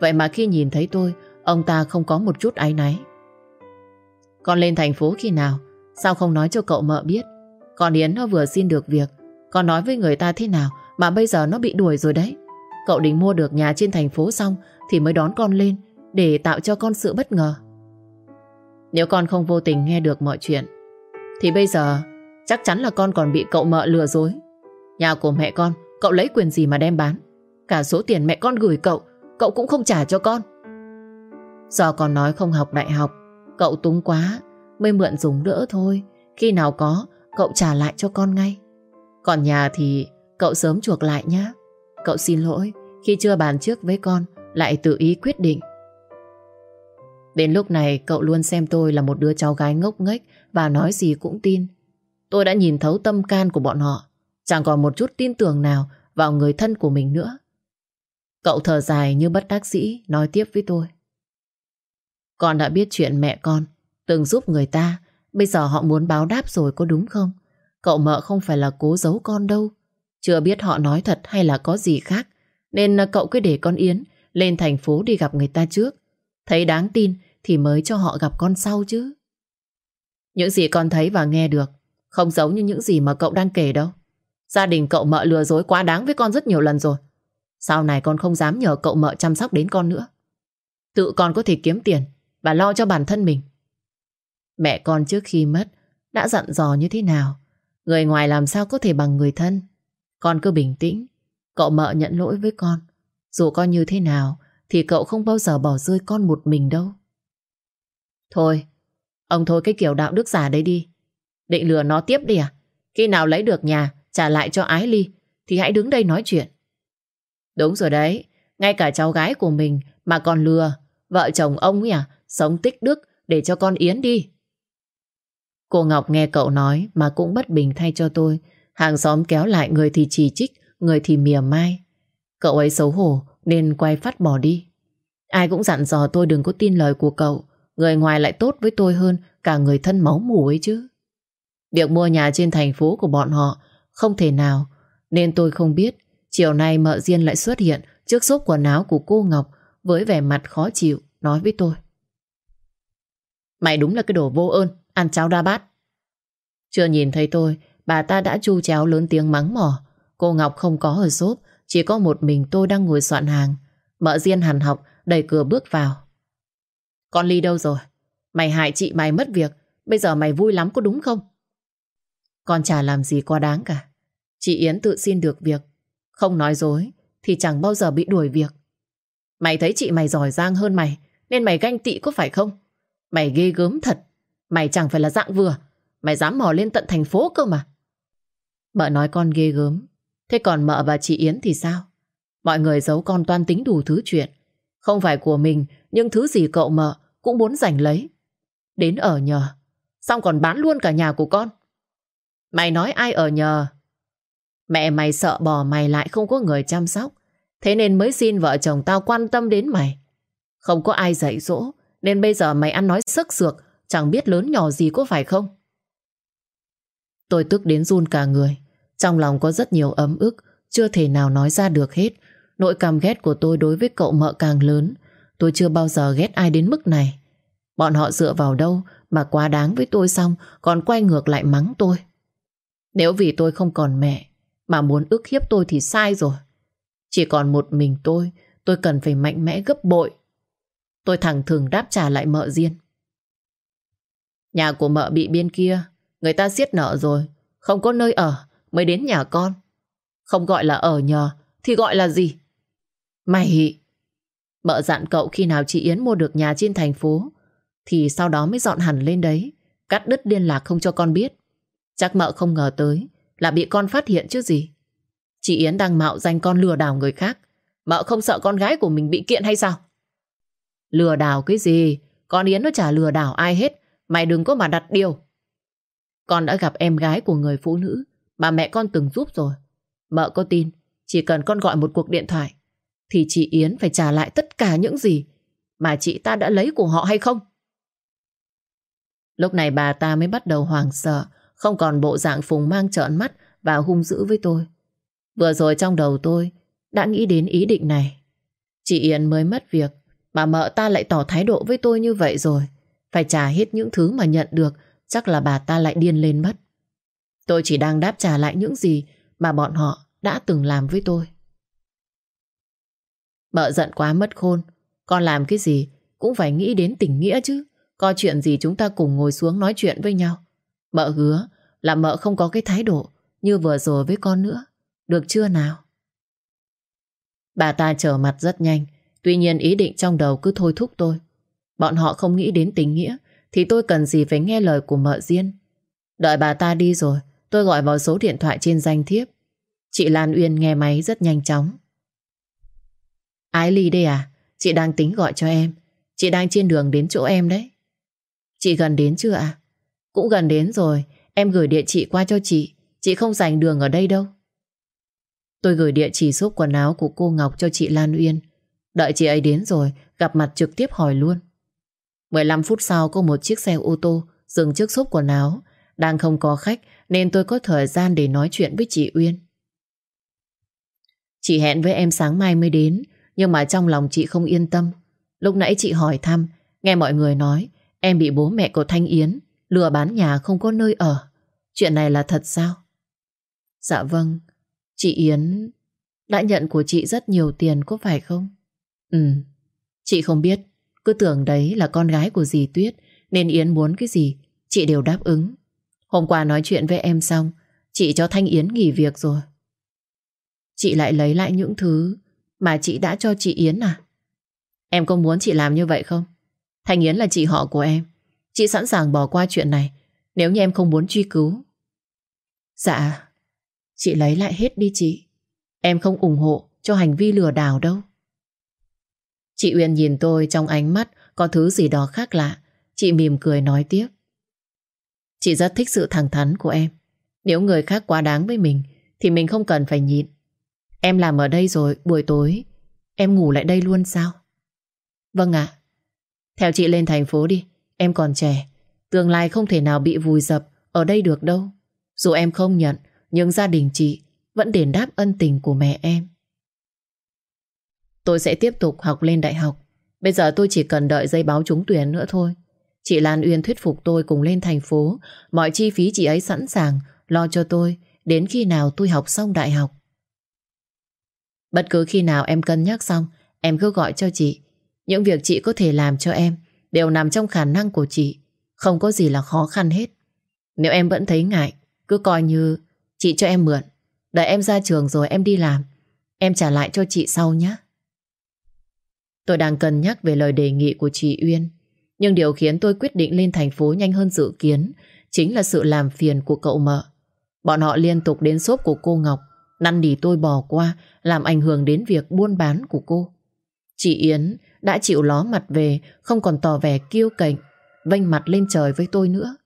Speaker 1: Vậy mà khi nhìn thấy tôi, Ông ta không có một chút áy náy. Con lên thành phố khi nào? Sao không nói cho cậu mợ biết? Con Yến nó vừa xin được việc, Con nói với người ta thế nào Mà bây giờ nó bị đuổi rồi đấy. Cậu định mua được nhà trên thành phố xong thì mới đón con lên, Để tạo cho con sự bất ngờ. Nếu con không vô tình nghe được mọi chuyện, Thì bây giờ Chắc chắn là con còn bị cậu mợ lừa dối. Nhà của mẹ con, Cậu lấy quyền gì mà đem bán? Cả số tiền mẹ con gửi cậu Cậu cũng không trả cho con. Do con nói không học đại học, Cậu túng quá, Mới mượn dùng đỡ thôi. Khi nào có, cậu trả lại cho con ngay. Còn nhà thì cậu sớm chuộc lại nhé Cậu xin lỗi Khi chưa bàn trước với con lại tự ý quyết định Đến lúc này cậu luôn xem tôi là một đứa cháu gái ngốc nghếch Và nói gì cũng tin Tôi đã nhìn thấu tâm can của bọn họ Chẳng còn một chút tin tưởng nào Vào người thân của mình nữa Cậu thở dài như bất đắc dĩ nói tiếp với tôi. Con đã biết chuyện mẹ con từng giúp người ta, bây giờ họ muốn báo đáp rồi có đúng không? Cậu mợ không phải là cố giấu con đâu. Chưa biết họ nói thật hay là có gì khác, nên cậu cứ để con Yến lên thành phố đi gặp người ta trước. Thấy đáng tin thì mới cho họ gặp con sau chứ. Những gì con thấy và nghe được không giống như những gì mà cậu đang kể đâu. Gia đình cậu mợ lừa dối quá đáng với con rất nhiều lần rồi. Sau này con không dám nhờ cậu mợ chăm sóc đến con nữa. Tự con có thể kiếm tiền và lo cho bản thân mình. Mẹ con trước khi mất đã dặn dò như thế nào. Người ngoài làm sao có thể bằng người thân. Con cứ bình tĩnh. Cậu mợ nhận lỗi với con. Dù có như thế nào thì cậu không bao giờ bỏ rơi con một mình đâu. Thôi, ông thôi cái kiểu đạo đức giả đấy đi. Định lừa nó tiếp đi à? Khi nào lấy được nhà trả lại cho Ái Ly thì hãy đứng đây nói chuyện. Đúng rồi đấy, ngay cả cháu gái của mình mà còn lừa. Vợ chồng ông ấy à, sống tích đức để cho con Yến đi. Cô Ngọc nghe cậu nói mà cũng bất bình thay cho tôi. Hàng xóm kéo lại người thì chỉ trích, người thì mỉa mai. Cậu ấy xấu hổ nên quay phát bỏ đi. Ai cũng dặn dò tôi đừng có tin lời của cậu. Người ngoài lại tốt với tôi hơn cả người thân máu mủ ấy chứ. Việc mua nhà trên thành phố của bọn họ không thể nào, nên tôi không biết chiều nay mợ Diên lại xuất hiện trước xốp quần áo của cô Ngọc với vẻ mặt khó chịu, nói với tôi. Mày đúng là cái đồ vô ơn, ăn cháo đa bát. Chưa nhìn thấy tôi, bà ta đã chu chéo lớn tiếng mắng mỏ. Cô Ngọc không có ở xốp, chỉ có một mình tôi đang ngồi soạn hàng. Mợ Diên hàn học, đẩy cửa bước vào. Con Ly đâu rồi? Mày hại chị mày mất việc, bây giờ mày vui lắm có đúng không? Con chả làm gì quá đáng cả. Chị Yến tự xin được việc. Không nói dối thì chẳng bao giờ bị đuổi việc. Mày thấy chị mày giỏi giang hơn mày nên mày ganh tị có phải không? Mày ghê gớm thật. Mày chẳng phải là dạng vừa. Mày dám mò lên tận thành phố cơ mà. Mợ nói con ghê gớm. Thế còn mợ và chị Yến thì sao? Mọi người giấu con toan tính đủ thứ chuyện. Không phải của mình, nhưng thứ gì cậu mợ cũng muốn giành lấy. Đến ở nhờ, xong còn bán luôn cả nhà của con. Mày nói ai ở nhờ? Mẹ mày sợ bỏ mày lại không có người chăm sóc. Thế nên mới xin vợ chồng tao quan tâm đến mày. Không có ai dạy dỗ, nên bây giờ mày ăn nói sức sược, chẳng biết lớn nhỏ gì có phải không? Tôi tức đến run cả người. Trong lòng có rất nhiều ấm ức, chưa thể nào nói ra được hết. Nỗi căm ghét của tôi đối với cậu mợ càng lớn. Tôi chưa bao giờ ghét ai đến mức này. Bọn họ dựa vào đâu mà quá đáng với tôi xong còn quay ngược lại mắng tôi. Nếu vì tôi không còn mẹ mà muốn ức hiếp tôi thì sai rồi. Chỉ còn một mình tôi, tôi cần phải mạnh mẽ gấp bội. Tôi thẳng thừng đáp trả lại mợ Diên. Nhà của mợ bị bên kia, người ta siết nợ rồi, không có nơi ở mới đến nhà con. Không gọi là ở nhờ, thì gọi là gì? Mày... Mợ dặn cậu khi nào chị Yến mua được nhà trên thành phố, thì sau đó mới dọn hẳn lên đấy. Cắt đứt liên lạc không cho con biết. Chắc mợ không ngờ tới là bị con phát hiện chứ gì. Chị Yến đang mạo danh con lừa đảo người khác. Mợ không sợ con gái của mình bị kiện hay sao? Lừa đảo cái gì? Con Yến nó chả lừa đảo ai hết. Mày đừng có mà đặt điều. Con đã gặp em gái của người phụ nữ mà mẹ con từng giúp rồi. Mợ có tin, chỉ cần con gọi một cuộc điện thoại thì chị Yến phải trả lại tất cả những gì mà chị ta đã lấy của họ hay không? Lúc này bà ta mới bắt đầu hoàng sợ, không còn bộ dạng phùng mang trợn mắt và hung dữ với tôi. Vừa rồi trong đầu tôi đã nghĩ đến ý định này. Chị Yến mới mất việc, mà mợ ta lại tỏ thái độ với tôi như vậy rồi. Phải trả hết những thứ mà nhận được, chắc là bà ta lại điên lên mất. Tôi chỉ đang đáp trả lại những gì mà bọn họ đã từng làm với tôi. Mợ giận quá mất khôn, con làm cái gì cũng phải nghĩ đến tình nghĩa chứ. Có chuyện gì chúng ta cùng ngồi xuống nói chuyện với nhau. Mợ hứa là mợ không có cái thái độ như vừa rồi với con nữa. Được chưa nào? Bà ta trở mặt rất nhanh. Tuy nhiên ý định trong đầu cứ thôi thúc tôi. Bọn họ không nghĩ đến tình nghĩa thì tôi cần gì phải nghe lời của mợ riêng. Đợi bà ta đi rồi tôi gọi vào số điện thoại trên danh thiếp. Chị Lan Uyên nghe máy rất nhanh chóng. Ái Ly đây à? Chị đang tính gọi cho em. Chị đang trên đường đến chỗ em đấy. Chị gần đến chưa ạ? À? Cũng gần đến rồi. Em gửi địa chỉ qua cho chị. Chị không dành đường ở đây đâu. Tôi gửi địa chỉ shop quần áo của cô Ngọc cho chị Lan Uyên. Đợi chị ấy đến rồi, gặp mặt trực tiếp hỏi luôn. 15 phút sau có một chiếc xe ô tô dừng trước xốp quần áo. Đang không có khách nên tôi có thời gian để nói chuyện với chị Uyên. Chị hẹn với em sáng mai mới đến, nhưng mà trong lòng chị không yên tâm. Lúc nãy chị hỏi thăm, nghe mọi người nói em bị bố mẹ của Thanh Yến lừa bán nhà không có nơi ở. Chuyện này là thật sao? Dạ vâng, chị Yến đã nhận của chị rất nhiều tiền có phải không? Ừ, chị không biết, cứ tưởng đấy là con gái của dì Tuyết nên Yến muốn cái gì chị đều đáp ứng. Hôm qua nói chuyện với em xong chị cho Thanh Yến nghỉ việc rồi. Chị lại lấy lại những thứ mà chị đã cho chị Yến à? Em có muốn chị làm như vậy không? Thanh Yến là chị họ của em. Chị sẵn sàng bỏ qua chuyện này nếu như em không muốn truy cứu. Dạ, chị lấy lại hết đi chị. Em không ủng hộ cho hành vi lừa đảo đâu. Chị Uyên nhìn tôi trong ánh mắt có thứ gì đó khác lạ. Chị mỉm cười nói tiếp. Chị rất thích sự thẳng thắn của em. Nếu người khác quá đáng với mình thì mình không cần phải nhịn. Em làm ở đây rồi, buổi tối em ngủ lại đây luôn sao? Vâng ạ. Theo chị lên thành phố đi, em còn trẻ. Tương lai không thể nào bị vùi dập ở đây được đâu. Dù em không nhận, nhưng gia đình chị vẫn đền đáp ân tình của mẹ em. Tôi sẽ tiếp tục học lên đại học. Bây giờ tôi chỉ cần đợi giấy báo trúng tuyển nữa thôi. Chị Lan Uyên thuyết phục tôi cùng lên thành phố. Mọi chi phí chị ấy sẵn sàng lo cho tôi đến khi nào tôi học xong đại học. Bất cứ khi nào em cân nhắc xong, em cứ gọi cho chị. Những việc chị có thể làm cho em đều nằm trong khả năng của chị. Không có gì là khó khăn hết. Nếu em vẫn thấy ngại, cứ coi như chị cho em mượn. Đợi em ra trường rồi em đi làm. Em trả lại cho chị sau nhé. Tôi đang cân nhắc về lời đề nghị của chị Uyên. Nhưng điều khiến tôi quyết định lên thành phố nhanh hơn dự kiến chính là sự làm phiền của cậu mợ. Bọn họ liên tục đến shop của cô Ngọc, năn nỉ tôi bỏ qua, làm ảnh hưởng đến việc buôn bán của cô. Chị Yến đã chịu ló mặt về, không còn tỏ vẻ kiêu cạnh, vênh mặt lên trời với tôi nữa.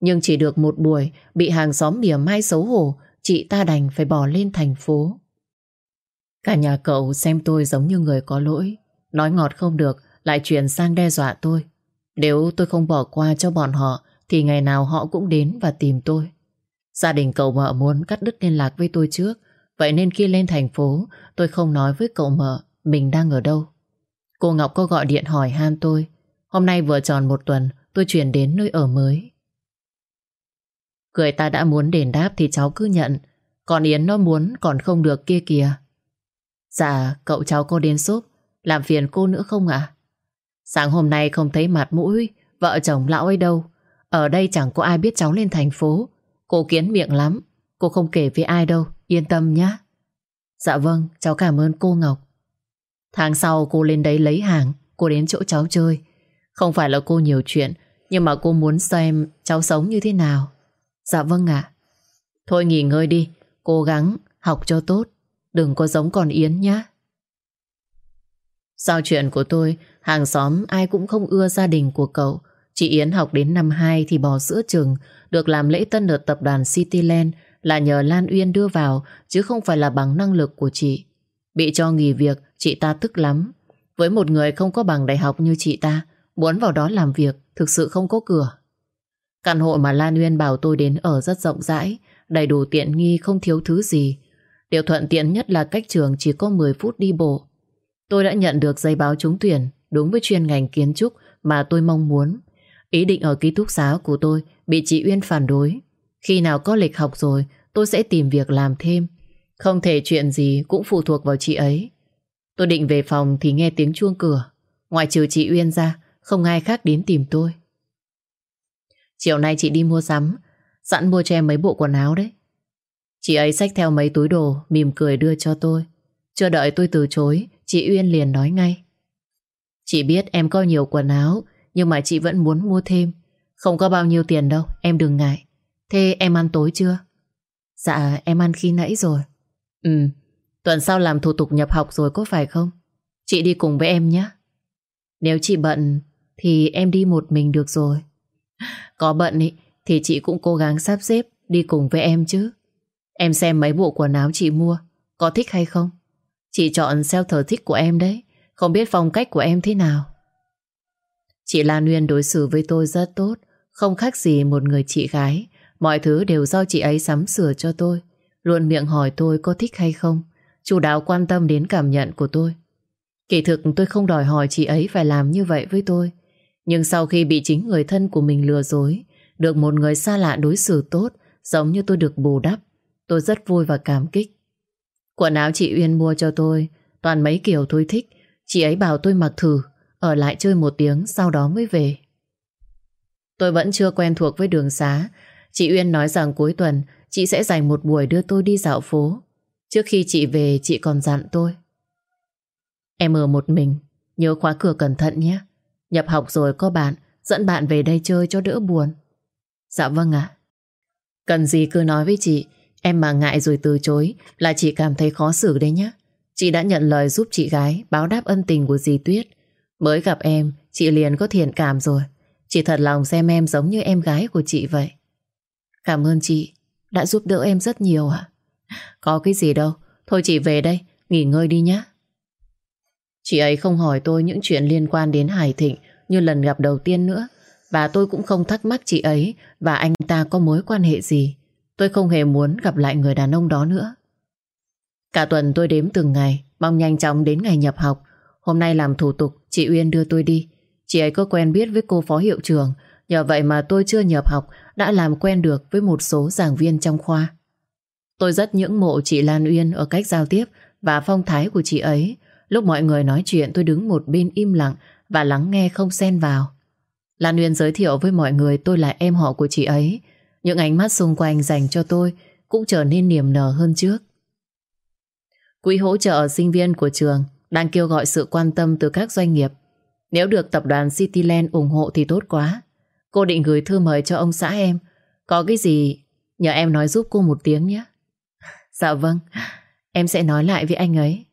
Speaker 1: Nhưng chỉ được một buổi, bị hàng xóm mỉa mai xấu hổ, chị ta đành phải bỏ lên thành phố. Cả nhà cậu xem tôi giống như người có lỗi Nói ngọt không được, Lại chuyển sang đe dọa tôi nếu tôi không bỏ qua cho bọn họ, Thì ngày nào họ cũng đến và tìm tôi. Gia đình cậu mợ muốn cắt đứt liên lạc với tôi trước, Vậy nên khi lên thành phố, Tôi không nói với cậu mợ Mình đang ở đâu. Cô Ngọc có gọi điện hỏi han tôi, Hôm nay vừa tròn một tuần, Tôi chuyển đến nơi ở mới. Người ta đã muốn đền đáp Thì cháu cứ nhận, Còn Yến nó muốn còn không được kia kìa. Dạ cậu cháu có đến giúp Làm phiền cô nữa không ạ? Sáng hôm nay không thấy mặt mũi, Vợ chồng lão ấy đâu. Ở đây chẳng có ai biết cháu lên thành phố. Cô kiến miệng lắm, Cô không kể với ai đâu, Yên tâm nhé Dạ vâng cháu cảm ơn cô Ngọc. Tháng sau cô lên đấy lấy hàng, Cô đến chỗ cháu chơi. Không phải là cô nhiều chuyện, Nhưng mà cô muốn xem cháu sống như thế nào. Dạ vâng ạ. Thôi nghỉ ngơi đi, Cố gắng học cho tốt. Đừng có giống con Yến nhé sau chuyện của tôi, Hàng xóm ai cũng không ưa gia đình của cậu. Chị Yến học đến năm 2 thì bỏ giữa trường Được làm lễ tân ở tập đoàn Cityland Là nhờ Lan Uyên đưa vào, Chứ không phải là bằng năng lực của chị. Bị cho nghỉ việc, Chị ta tức lắm. Với một người không có bằng đại học như chị ta, Muốn vào đó làm việc Thực sự không có cửa. Căn hộ mà Lan Uyên bảo tôi đến ở rất rộng rãi, Đầy đủ tiện nghi không thiếu thứ gì. Điều thuận tiện nhất là cách trường chỉ có 10 phút đi bộ. Tôi đã nhận được giấy báo trúng tuyển đúng với chuyên ngành kiến trúc mà tôi mong muốn. Ý định ở ký túc xá của tôi bị chị Uyên phản đối. Khi nào có lịch học rồi, tôi sẽ tìm việc làm thêm. Không thể chuyện gì cũng phụ thuộc vào chị ấy. Tôi định về phòng thì nghe tiếng chuông cửa. Ngoài trừ chị Uyên ra, không ai khác đến tìm tôi. Chiều nay chị đi mua sắm, sẵn mua cho em mấy bộ quần áo đấy. Chị ấy xách theo mấy túi đồ Mỉm cười đưa cho tôi Chưa đợi tôi từ chối Chị Uyên liền nói ngay. Chị biết em có nhiều quần áo Nhưng mà chị vẫn muốn mua thêm. Không có bao nhiêu tiền đâu Em đừng ngại. Thế em ăn tối chưa? Dạ em ăn khi nãy rồi. Ừ Tuần sau làm thủ tục nhập học rồi có phải không? Chị đi cùng với em nhé. Nếu chị bận Thì em đi một mình được rồi. Có bận ý, thì chị cũng cố gắng sắp xếp Đi cùng với em chứ. Em xem mấy bộ quần áo chị mua Có thích hay không? Chị chọn theo thờ thích của em đấy. Không biết phong cách của em thế nào. Chị Lan Nguyên đối xử với tôi rất tốt. Không khác gì một người chị gái. Mọi thứ đều do chị ấy sắm sửa cho tôi. Luôn miệng hỏi tôi có thích hay không. Chủ đạo quan tâm đến cảm nhận của tôi. Kỳ thực tôi không đòi hỏi chị ấy phải làm như vậy với tôi. Nhưng sau khi bị chính người thân của mình lừa dối, Được một người xa lạ đối xử tốt, Giống như tôi được bù đắp, Tôi rất vui và cảm kích. Quần áo chị Uyên mua cho tôi toàn mấy kiểu tôi thích. Chị ấy bảo tôi mặc thử, ở lại chơi một tiếng sau đó mới về. Tôi vẫn chưa quen thuộc với đường xá. Chị Uyên nói rằng cuối tuần chị sẽ dành một buổi đưa tôi đi dạo phố. Trước khi chị về chị còn dặn tôi. Em ở một mình, nhớ khóa cửa cẩn thận nhé. Nhập học rồi có bạn, dẫn bạn về đây chơi cho đỡ buồn. Dạ vâng ạ. Cần gì cứ nói với chị, Em mà ngại rồi từ chối là chị cảm thấy khó xử đấy nhé. Chị đã nhận lời giúp chị gái báo đáp ân tình của dì Tuyết. Mới gặp em, chị liền có thiện cảm rồi. Chị thật lòng xem em giống như em gái của chị vậy. Cảm ơn chị, đã giúp đỡ em rất nhiều ạ. Có cái gì đâu, thôi chị về đây, nghỉ ngơi đi nhé. Chị ấy không hỏi tôi những chuyện liên quan đến Hải Thịnh như lần gặp đầu tiên nữa. Và tôi cũng không thắc mắc chị ấy và anh ta có mối quan hệ gì. Tôi không hề muốn gặp lại người đàn ông đó nữa. Cả tuần tôi đếm từng ngày, mong nhanh chóng đến ngày nhập học. Hôm nay làm thủ tục, chị Uyên đưa tôi đi. Chị ấy có quen biết với cô phó hiệu trưởng, nhờ vậy mà tôi chưa nhập học đã làm quen được với một số giảng viên trong khoa. Tôi rất ngưỡng mộ chị Lan Uyên ở cách giao tiếp và phong thái của chị ấy. Lúc mọi người nói chuyện tôi đứng một bên im lặng và lắng nghe không xen vào. Lan Uyên giới thiệu với mọi người tôi là em họ của chị ấy. Những ánh mắt xung quanh dành cho tôi cũng trở nên niềm nở hơn trước. Quỹ hỗ trợ sinh viên của trường đang kêu gọi sự quan tâm từ các doanh nghiệp. Nếu được tập đoàn Cityland ủng hộ thì tốt quá. Cô định gửi thư mời cho ông xã em. Có cái gì nhờ em nói giúp cô một tiếng nhé. Dạ vâng, em sẽ nói lại với anh ấy.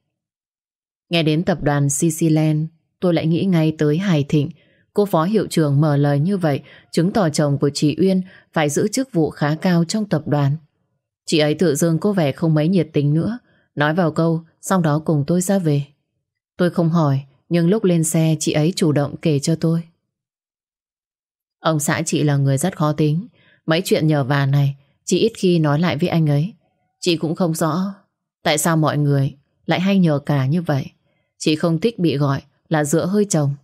Speaker 1: Nghe đến tập đoàn Cityland, tôi lại nghĩ ngay tới Hải Thịnh. Cô phó hiệu trưởng mở lời như vậy, chứng tỏ chồng của chị Uyên phải giữ chức vụ khá cao trong tập đoàn. Chị ấy tự dưng có vẻ không mấy nhiệt tình nữa, nói vào câu, sau đó cùng tôi ra về. Tôi không hỏi, nhưng lúc lên xe chị ấy chủ động kể cho tôi. Ông xã chị là người rất khó tính, mấy chuyện nhờ vả này chị ít khi nói lại với anh ấy. Chị cũng không rõ tại sao mọi người lại hay nhờ cả như vậy. Chị không thích bị gọi là dựa hơi chồng.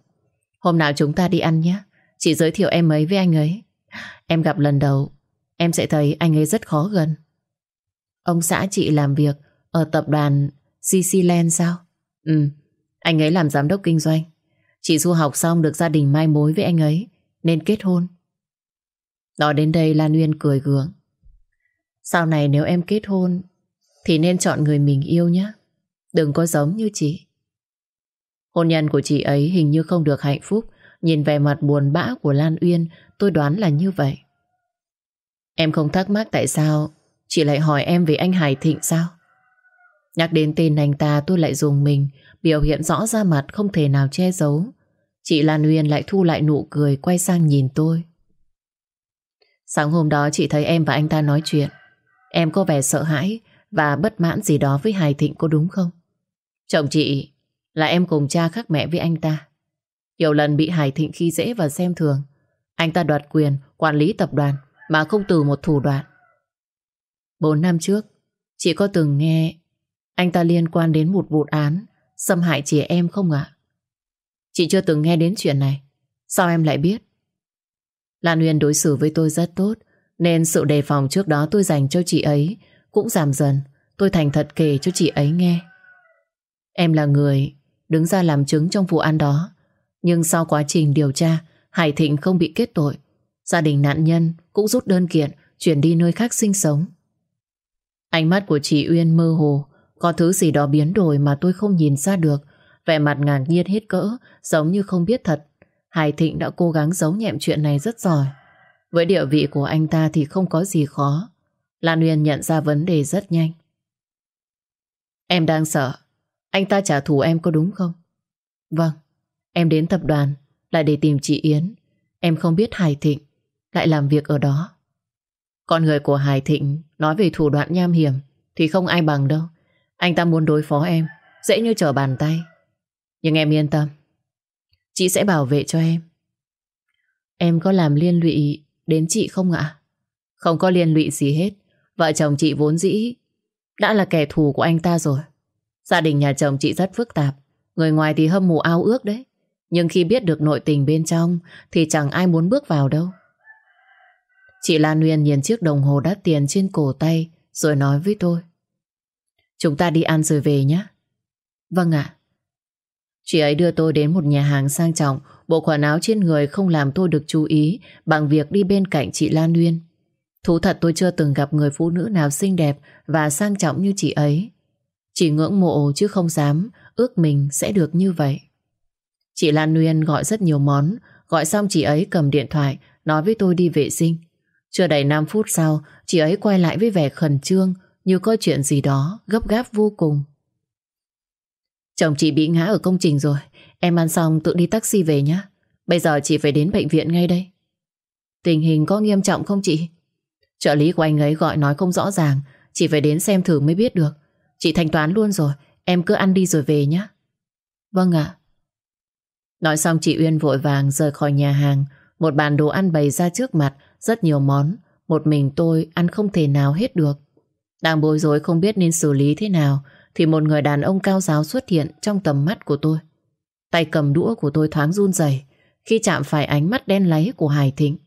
Speaker 1: Hôm nào chúng ta đi ăn nhé. Chị giới thiệu em ấy với anh ấy. Em gặp lần đầu, em sẽ thấy anh ấy rất khó gần. Ông xã chị làm việc ở tập đoàn CC Land sao? Ừ, anh ấy làm giám đốc kinh doanh. Chị du học xong được gia đình mai mối với anh ấy, nên kết hôn. Nói đến đây Lan Nguyên cười gượng. Sau này nếu em kết hôn, thì nên chọn người mình yêu nhé. Đừng có giống như chị. Hôn nhân của chị ấy hình như không được hạnh phúc. Nhìn vẻ mặt buồn bã của Lan Uyên, tôi đoán là như vậy. Em không thắc mắc tại sao chị lại hỏi em về anh Hải Thịnh sao? Nhắc đến tên anh ta tôi lại dùng mình, biểu hiện rõ ra mặt không thể nào che giấu. Chị Lan Uyên lại thu lại nụ cười quay sang nhìn tôi. Sáng hôm đó chị thấy em và anh ta nói chuyện. Em có vẻ sợ hãi và bất mãn gì đó với Hải Thịnh có đúng không? Chồng chị là em cùng cha khác mẹ với anh ta. Nhiều lần bị Hải Thịnh khi dễ và xem thường. Anh ta đoạt quyền quản lý tập đoàn mà không từ một thủ đoạn. Bốn năm trước, chị có từng nghe anh ta liên quan đến một vụ án xâm hại trẻ em không ạ? Chị chưa từng nghe đến chuyện này. Sao em lại biết? Lan Huyền đối xử với tôi rất tốt nên sự đề phòng trước đó tôi dành cho chị ấy cũng giảm dần. Tôi thành thật kể cho chị ấy nghe. Em là người đứng ra làm chứng trong vụ án đó. Nhưng sau quá trình điều tra, Hải Thịnh không bị kết tội. Gia đình nạn nhân cũng rút đơn kiện chuyển đi nơi khác sinh sống. Ánh mắt của chị Uyên mơ hồ, có thứ gì đó biến đổi mà tôi không nhìn ra được. Vẻ mặt ngạc nhiên hết cỡ, giống như không biết thật. Hải Thịnh đã cố gắng giấu nhẹm chuyện này rất giỏi. Với địa vị của anh ta thì không có gì khó. Lan Uyên nhận ra vấn đề rất nhanh. Em đang sợ anh ta trả thù em có đúng không? Vâng, em đến tập đoàn là để tìm chị Yến. Em không biết Hải Thịnh lại làm việc ở đó. Con người của Hải Thịnh nói về thủ đoạn nham hiểm thì không ai bằng đâu. Anh ta muốn đối phó em, dễ như trở bàn tay. Nhưng em yên tâm, chị sẽ bảo vệ cho em. Em có làm liên lụy đến chị không ạ? Không có liên lụy gì hết. Vợ chồng chị vốn dĩ đã là kẻ thù của anh ta rồi. Gia đình nhà chồng chị rất phức tạp. Người ngoài thì hâm mộ ao ước đấy. Nhưng khi biết được nội tình bên trong thì chẳng ai muốn bước vào đâu. Chị Lan Nguyên nhìn chiếc đồng hồ đắt tiền trên cổ tay rồi nói với tôi. Chúng ta đi ăn rồi về nhé. Vâng ạ. Chị ấy đưa tôi đến một nhà hàng sang trọng, bộ quần áo trên người không làm tôi được chú ý bằng việc đi bên cạnh chị Lan Nguyên. Thú thật tôi chưa từng gặp người phụ nữ nào xinh đẹp và sang trọng như chị ấy. Chỉ ngưỡng mộ chứ không dám ước mình sẽ được như vậy. Chị Lan Nguyên gọi rất nhiều món, gọi xong chị ấy cầm điện thoại nói với tôi đi vệ sinh. Chưa đầy 5 phút sau, chị ấy quay lại với vẻ khẩn trương như có chuyện gì đó gấp gáp vô cùng. Chồng chị bị ngã ở công trình rồi, em ăn xong tự đi taxi về nhé. Bây giờ chị phải đến bệnh viện ngay đây. Tình hình có nghiêm trọng không chị? Trợ lý của anh ấy gọi nói không rõ ràng, chị phải đến xem thử mới biết được. Chị thanh toán luôn rồi Em cứ ăn đi rồi về nhé Vâng ạ. Nói xong chị Uyên vội vàng rời khỏi nhà hàng. Một bàn đồ ăn bày ra trước mặt, rất nhiều món. Một mình tôi ăn không thể nào hết được. Đang bối rối không biết nên xử lý thế nào, thì một người đàn ông cao giáo xuất hiện trong tầm mắt của tôi. Tay cầm đũa của tôi thoáng run rẩy khi chạm phải ánh mắt đen láy của Hải Thịnh.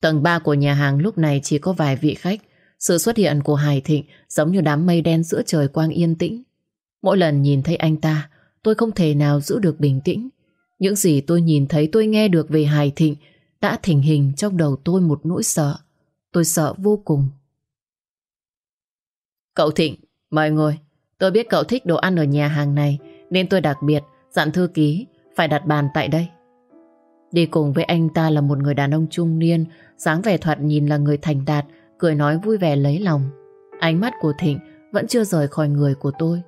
Speaker 1: Tầng 3 của nhà hàng lúc này chỉ có vài vị khách. Sự xuất hiện của Hải Thịnh giống như đám mây đen giữa trời quang yên tĩnh. Mỗi lần nhìn thấy anh ta, tôi không thể nào giữ được bình tĩnh. Những gì tôi nhìn thấy tôi nghe được về Hải Thịnh đã thỉnh hình trong đầu tôi một nỗi sợ. Tôi sợ vô cùng. Cậu Thịnh, mời ngồi. Tôi biết cậu thích đồ ăn ở nhà hàng này nên tôi đặc biệt dặn thư ký phải đặt bàn tại đây. Đi cùng với anh ta là một người đàn ông trung niên dáng vẻ thoạt nhìn là người thành đạt cười nói vui vẻ lấy lòng. Ánh mắt của Thịnh vẫn chưa rời khỏi người của tôi.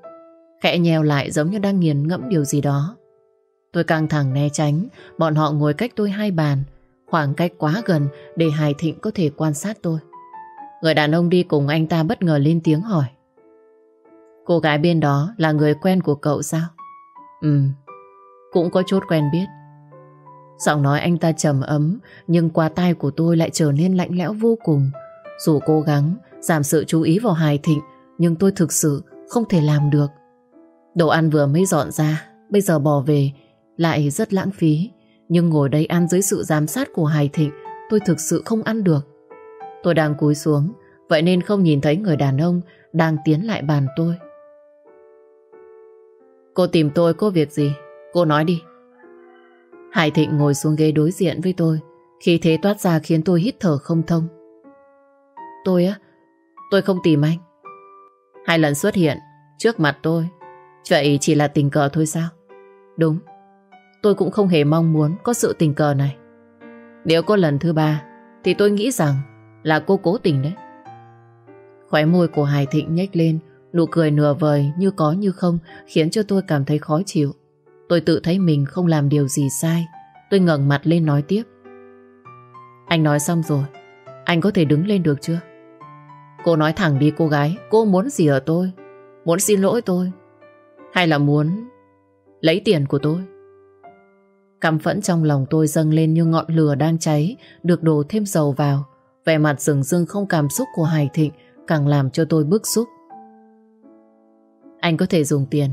Speaker 1: Khẽ nheo lại giống như đang nghiền ngẫm điều gì đó. Tôi căng thẳng né tránh, bọn họ ngồi cách tôi hai bàn, khoảng cách quá gần để Hải Thịnh có thể quan sát tôi. Người đàn ông đi cùng anh ta bất ngờ lên tiếng hỏi. Cô gái bên đó là người quen của cậu sao? Ừ, cũng có chút quen biết. Giọng nói anh ta trầm ấm, nhưng qua tai của tôi lại trở nên lạnh lẽo vô cùng. Dù cố gắng giảm sự chú ý vào Hải Thịnh, nhưng tôi thực sự không thể làm được. Đồ ăn vừa mới dọn ra, bây giờ bỏ về lại rất lãng phí. Nhưng ngồi đây ăn dưới sự giám sát của Hải Thịnh, tôi thực sự không ăn được. Tôi đang cúi xuống, vậy nên không nhìn thấy người đàn ông đang tiến lại bàn tôi. Cô tìm tôi có việc gì? Cô nói đi. Hải Thịnh ngồi xuống ghế đối diện với tôi. Khi thế toát ra khiến tôi hít thở không thông. Tôi á, tôi không tìm anh. Hai lần xuất hiện trước mặt tôi. Vậy chỉ là tình cờ thôi sao? Đúng. Tôi cũng không hề mong muốn có sự tình cờ này. Nếu có lần thứ ba, thì tôi nghĩ rằng là cô cố tình đấy. Khóe môi của Hải Thịnh nhếch lên, nụ cười nửa vời như có như không khiến cho tôi cảm thấy khó chịu. Tôi tự thấy mình không làm điều gì sai. Tôi ngẩng mặt lên nói tiếp. Anh nói xong rồi, anh có thể đứng lên được chưa? Cô nói thẳng đi cô gái, cô muốn gì ở tôi? Muốn xin lỗi tôi? Hay là muốn lấy tiền của tôi? Căm phẫn trong lòng tôi dâng lên như ngọn lửa đang cháy, được đổ thêm dầu vào. Vẻ mặt rừng rưng không cảm xúc của Hải Thịnh càng làm cho tôi bức xúc. Anh có thể dùng tiền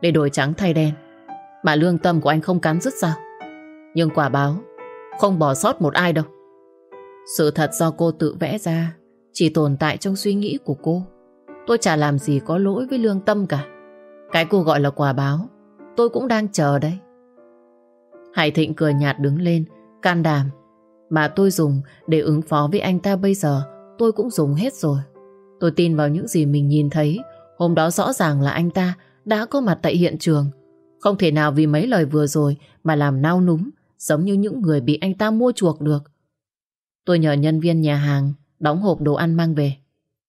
Speaker 1: để đổi trắng thay đen, mà lương tâm của anh không cắn rứt sao? Nhưng quả báo không bỏ sót một ai đâu. Sự thật do cô tự vẽ ra chỉ tồn tại trong suy nghĩ của cô. Tôi chả làm gì có lỗi với lương tâm cả. Cái cô gọi là quả báo, tôi cũng đang chờ đây. Hải Thịnh cười nhạt đứng lên, can đảm. Mà tôi dùng để ứng phó với anh ta bây giờ, tôi cũng dùng hết rồi. Tôi tin vào những gì mình nhìn thấy. Hôm đó rõ ràng là anh ta đã có mặt tại hiện trường. Không thể nào vì mấy lời vừa rồi mà làm nao núng, giống như những người bị anh ta mua chuộc được. Tôi nhờ nhân viên nhà hàng đóng hộp đồ ăn mang về.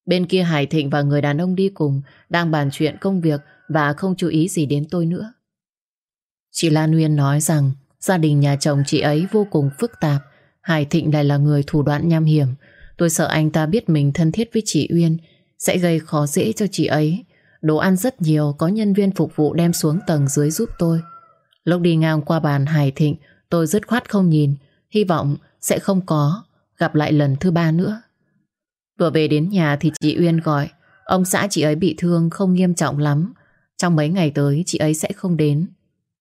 Speaker 1: Bên kia Hải Thịnh và người đàn ông đi cùng đang bàn chuyện công việc và không chú ý gì đến tôi nữa. Chị Lan Nguyên nói rằng gia đình nhà chồng chị ấy vô cùng phức tạp. Hải Thịnh lại là người thủ đoạn nham hiểm. Tôi sợ anh ta biết mình thân thiết với chị Uyên sẽ gây khó dễ cho chị ấy. Đồ ăn rất nhiều, có nhân viên phục vụ đem xuống tầng dưới giúp tôi. Lúc đi ngang qua bàn Hải Thịnh, tôi dứt khoát không nhìn, hy vọng sẽ không có gặp lại lần thứ ba nữa. Vừa về đến nhà thì chị Uyên gọi, ông xã chị ấy bị thương không nghiêm trọng lắm. Trong mấy ngày tới chị ấy sẽ không đến.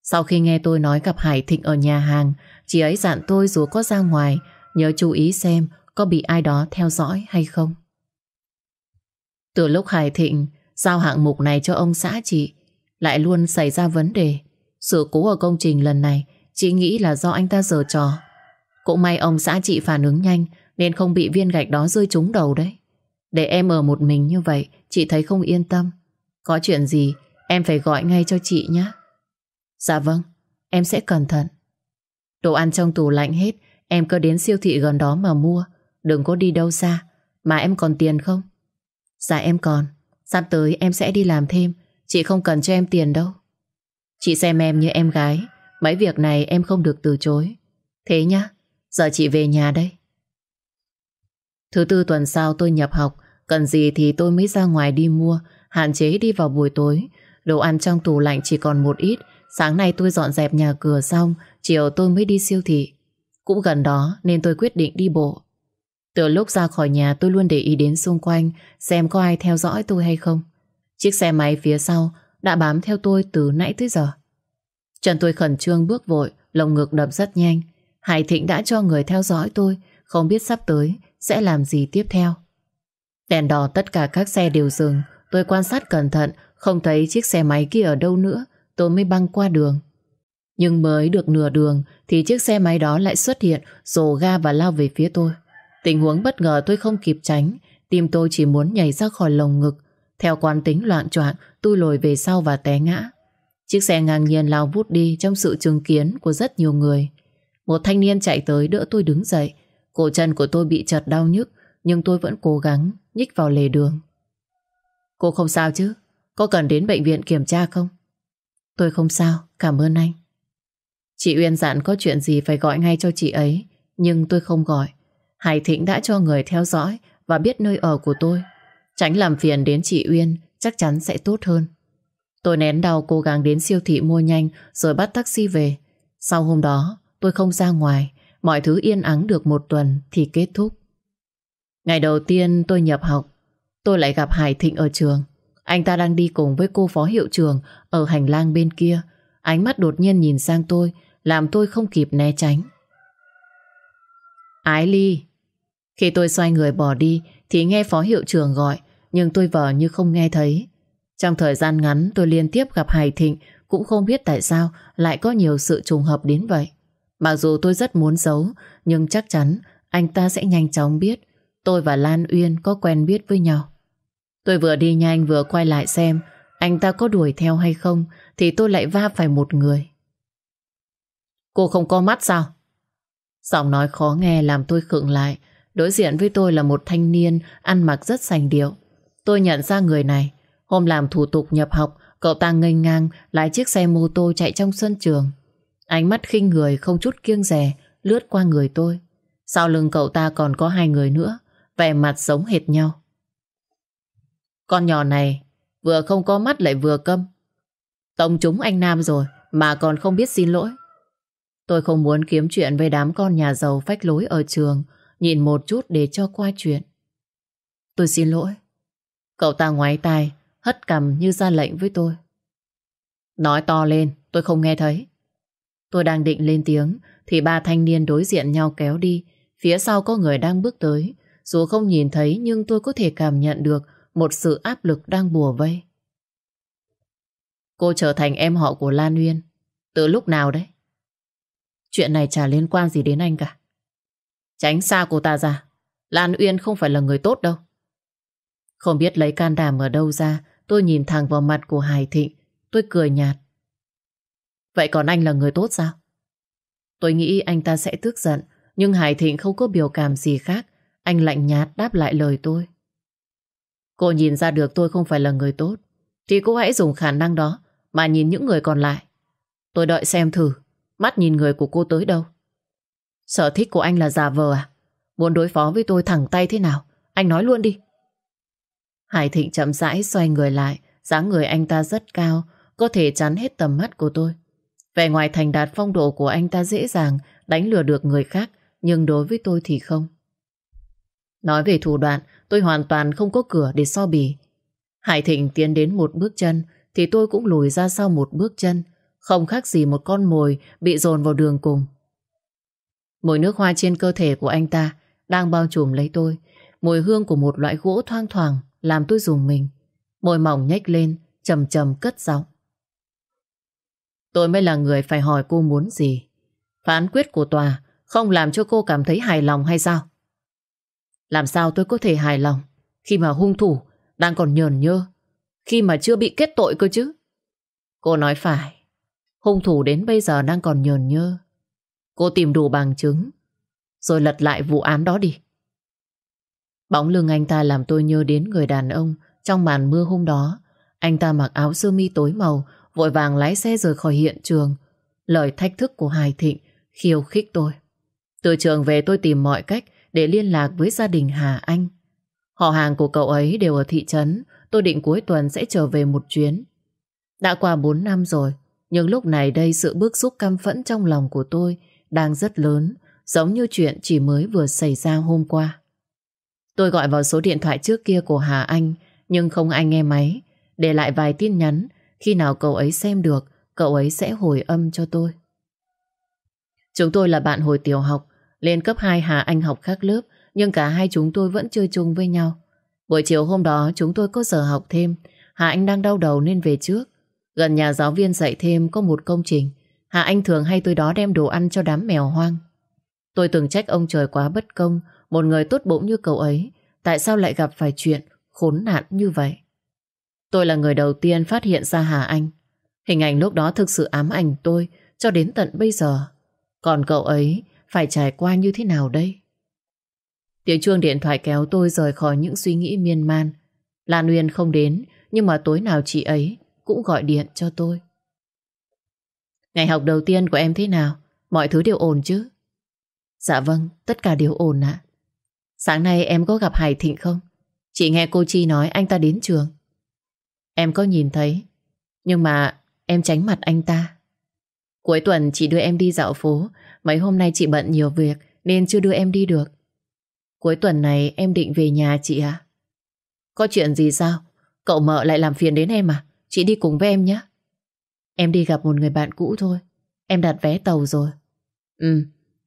Speaker 1: Sau khi nghe tôi nói gặp Hải Thịnh ở nhà hàng, chị ấy dặn tôi dù có ra ngoài, nhớ chú ý xem có bị ai đó theo dõi hay không. Từ lúc Hải Thịnh giao hạng mục này cho ông xã chị, lại luôn xảy ra vấn đề. Sự cố ở công trình lần này, chị nghĩ là do anh ta giở trò. Cũng may ông xã chị phản ứng nhanh, nên không bị viên gạch đó rơi trúng đầu đấy. Để em ở một mình như vậy, chị thấy không yên tâm. Có chuyện gì, em phải gọi ngay cho chị nhé. Dạ vâng, em sẽ cẩn thận. Đồ ăn trong tủ lạnh hết, em cứ đến siêu thị gần đó mà mua. Đừng có đi đâu xa, mà em còn tiền không? Dạ em còn. Sắp tới em sẽ đi làm thêm, chị không cần cho em tiền đâu. Chị xem em như em gái, mấy việc này em không được từ chối. Thế nhá, giờ chị về nhà đây. Thứ tư tuần sau tôi nhập học, cần gì thì tôi mới ra ngoài đi mua, hạn chế đi vào buổi tối. Đồ ăn trong tủ lạnh chỉ còn một ít, sáng nay tôi dọn dẹp nhà cửa xong, chiều tôi mới đi siêu thị. Cũng gần đó nên tôi quyết định đi bộ. Từ lúc ra khỏi nhà tôi luôn để ý đến xung quanh xem có ai theo dõi tôi hay không. Chiếc xe máy phía sau đã bám theo tôi từ nãy tới giờ. chân tôi khẩn trương bước vội, lồng ngực đập rất nhanh. Hải Thịnh đã cho người theo dõi tôi, không biết sắp tới sẽ làm gì tiếp theo. Đèn đỏ tất cả các xe đều dừng, tôi quan sát cẩn thận, không thấy chiếc xe máy kia ở đâu nữa, tôi mới băng qua đường. Nhưng mới được nửa đường thì chiếc xe máy đó lại xuất hiện, rồ ga và lao về phía tôi. Tình huống bất ngờ tôi không kịp tránh, tim tôi chỉ muốn nhảy ra khỏi lồng ngực. Theo quán tính loạn choạng, tôi lùi về sau và té ngã. Chiếc xe ngang nhiên lao vút đi trong sự chứng kiến của rất nhiều người. Một thanh niên chạy tới đỡ tôi đứng dậy. Cổ chân của tôi bị chật đau nhức, nhưng tôi vẫn cố gắng nhích vào lề đường. Cô không sao chứ? Có cần đến bệnh viện kiểm tra không? Tôi không sao, cảm ơn anh. Chị Uyên dặn có chuyện gì phải gọi ngay cho chị ấy, nhưng tôi không gọi. Hải Thịnh đã cho người theo dõi và biết nơi ở của tôi. Tránh làm phiền đến chị Uyên chắc chắn sẽ tốt hơn. Tôi nén đau cố gắng đến siêu thị mua nhanh rồi bắt taxi về. Sau hôm đó, tôi không ra ngoài. Mọi thứ yên ắng được một tuần thì kết thúc. Ngày đầu tiên tôi nhập học, tôi lại gặp Hải Thịnh ở trường. Anh ta đang đi cùng với cô phó hiệu trường ở hành lang bên kia. Ánh mắt đột nhiên nhìn sang tôi, làm tôi không kịp né tránh. Ái Ly, khi tôi xoay người bỏ đi thì nghe phó hiệu trường gọi, nhưng tôi vờ như không nghe thấy. Trong thời gian ngắn tôi liên tiếp gặp Hải Thịnh cũng không biết tại sao lại có nhiều sự trùng hợp đến vậy. Mặc dù tôi rất muốn giấu, nhưng chắc chắn anh ta sẽ nhanh chóng biết tôi và Lan Uyên có quen biết với nhau. Tôi vừa đi nhanh vừa quay lại xem anh ta có đuổi theo hay không thì tôi lại va phải một người. Cô không có mắt sao? Giọng nói khó nghe làm tôi khựng lại Đối diện với tôi là một thanh niên ăn mặc rất sành điệu. Tôi nhận ra người này. Hôm làm thủ tục nhập học, cậu ta ngây ngang lái chiếc xe mô tô chạy trong sân trường. Ánh mắt khinh người không chút kiêng rẻ lướt qua người tôi. Sau lưng cậu ta còn có hai người nữa, vẻ mặt giống hệt nhau. Con nhỏ này vừa không có mắt lại vừa câm. Tông chúng anh Nam rồi mà còn không biết xin lỗi. Tôi không muốn kiếm chuyện với đám con nhà giàu phách lối ở trường Nhìn một chút để cho qua chuyện Tôi xin lỗi Cậu ta ngoái tai Hất cầm như ra lệnh với tôi Nói to lên tôi không nghe thấy Tôi đang định lên tiếng Thì ba thanh niên đối diện nhau kéo đi Phía sau có người đang bước tới Dù không nhìn thấy nhưng tôi có thể cảm nhận được Một sự áp lực đang bùa vây Cô trở thành em họ của Lan Uyên Từ lúc nào đấy? Chuyện này chả liên quan gì đến anh cả Tránh xa cô ta ra. Lan Uyên không phải là người tốt đâu. Không biết lấy can đảm ở đâu ra, tôi nhìn thẳng vào mặt của Hải Thịnh. Tôi cười nhạt. Vậy còn anh là người tốt sao? Tôi nghĩ anh ta sẽ tức giận, nhưng Hải Thịnh không có biểu cảm gì khác. Anh lạnh nhạt đáp lại lời tôi. Cô nhìn ra được tôi không phải là người tốt, thì cô hãy dùng khả năng đó mà nhìn những người còn lại. Tôi đợi xem thử, mắt nhìn người của cô tới đâu. Sở thích của anh là giả vờ à? Muốn đối phó với tôi thẳng tay thế nào? Anh nói luôn đi. Hải Thịnh chậm rãi xoay người lại, dáng người anh ta rất cao, có thể chắn hết tầm mắt của tôi. Vẻ ngoài thành đạt phong độ của anh ta dễ dàng đánh lừa được người khác, nhưng đối với tôi thì không. Nói về thủ đoạn, tôi hoàn toàn không có cửa để so bì. Hải Thịnh tiến đến một bước chân, thì tôi cũng lùi ra sau một bước chân, không khác gì một con mồi bị dồn vào đường cùng. Mùi nước hoa trên cơ thể của anh ta đang bao trùm lấy tôi. Mùi hương của một loại gỗ thoang thoảng làm tôi dùng mình. Môi mỏng nhếch lên, trầm trầm cất giọng. Tôi mới là người phải hỏi cô muốn gì. Phán quyết của tòa không làm cho cô cảm thấy hài lòng hay sao? Làm sao tôi có thể hài lòng khi mà hung thủ đang còn nhờn nhơ, khi mà chưa bị kết tội cơ chứ? Cô nói phải, hung thủ đến bây giờ đang còn nhờn nhơ. Cô tìm đủ bằng chứng Rồi lật lại vụ án đó đi Bóng lưng anh ta làm tôi nhớ đến người đàn ông Trong màn mưa hôm đó Anh ta mặc áo sơ mi tối màu Vội vàng lái xe rời khỏi hiện trường. Lời thách thức của Hải Thịnh Khiêu khích tôi. Từ trường về tôi tìm mọi cách Để liên lạc với gia đình Hà Anh. Họ hàng của cậu ấy đều ở thị trấn Tôi định cuối tuần sẽ trở về một chuyến. Đã qua 4 năm rồi Nhưng lúc này đây sự bức xúc căm phẫn trong lòng của tôi đang rất lớn, giống như chuyện chỉ mới vừa xảy ra hôm qua. Tôi gọi vào số điện thoại trước kia của Hà Anh, nhưng không ai nghe máy, để lại vài tin nhắn, khi nào cậu ấy xem được, cậu ấy sẽ hồi âm cho tôi. Chúng tôi là bạn hồi tiểu học, lên cấp 2 Hà Anh học khác lớp, nhưng cả hai chúng tôi vẫn chơi chung với nhau. Buổi chiều hôm đó chúng tôi có giờ học thêm, Hà Anh đang đau đầu nên về trước. Gần nhà giáo viên dạy thêm có một công trình, Hà Anh thường hay tới đó đem đồ ăn cho đám mèo hoang. Tôi từng trách ông trời quá bất công, một người tốt bụng như cậu ấy, tại sao lại gặp phải chuyện khốn nạn như vậy? Tôi là người đầu tiên phát hiện ra Hà Anh. Hình ảnh lúc đó thực sự ám ảnh tôi cho đến tận bây giờ. Còn cậu ấy phải trải qua như thế nào đây? Tiếng chuông điện thoại kéo tôi rời khỏi những suy nghĩ miên man. Lan Uyên không đến, nhưng mà tối nào chị ấy cũng gọi điện cho tôi. Ngày học đầu tiên của em thế nào? Mọi thứ đều ổn chứ? Dạ vâng, tất cả đều ổn ạ. Sáng nay em có gặp Hải Thịnh không? Chị nghe cô Chi nói anh ta đến trường. Em có nhìn thấy, nhưng mà em tránh mặt anh ta. Cuối tuần chị đưa em đi dạo phố, mấy hôm nay chị bận nhiều việc nên chưa đưa em đi được. Cuối tuần này em định về nhà chị à? Có chuyện gì sao? Cậu mợ lại làm phiền đến em à? Chị đi cùng với em nhé. Em đi gặp một người bạn cũ thôi. Em đặt vé tàu rồi. Ừ,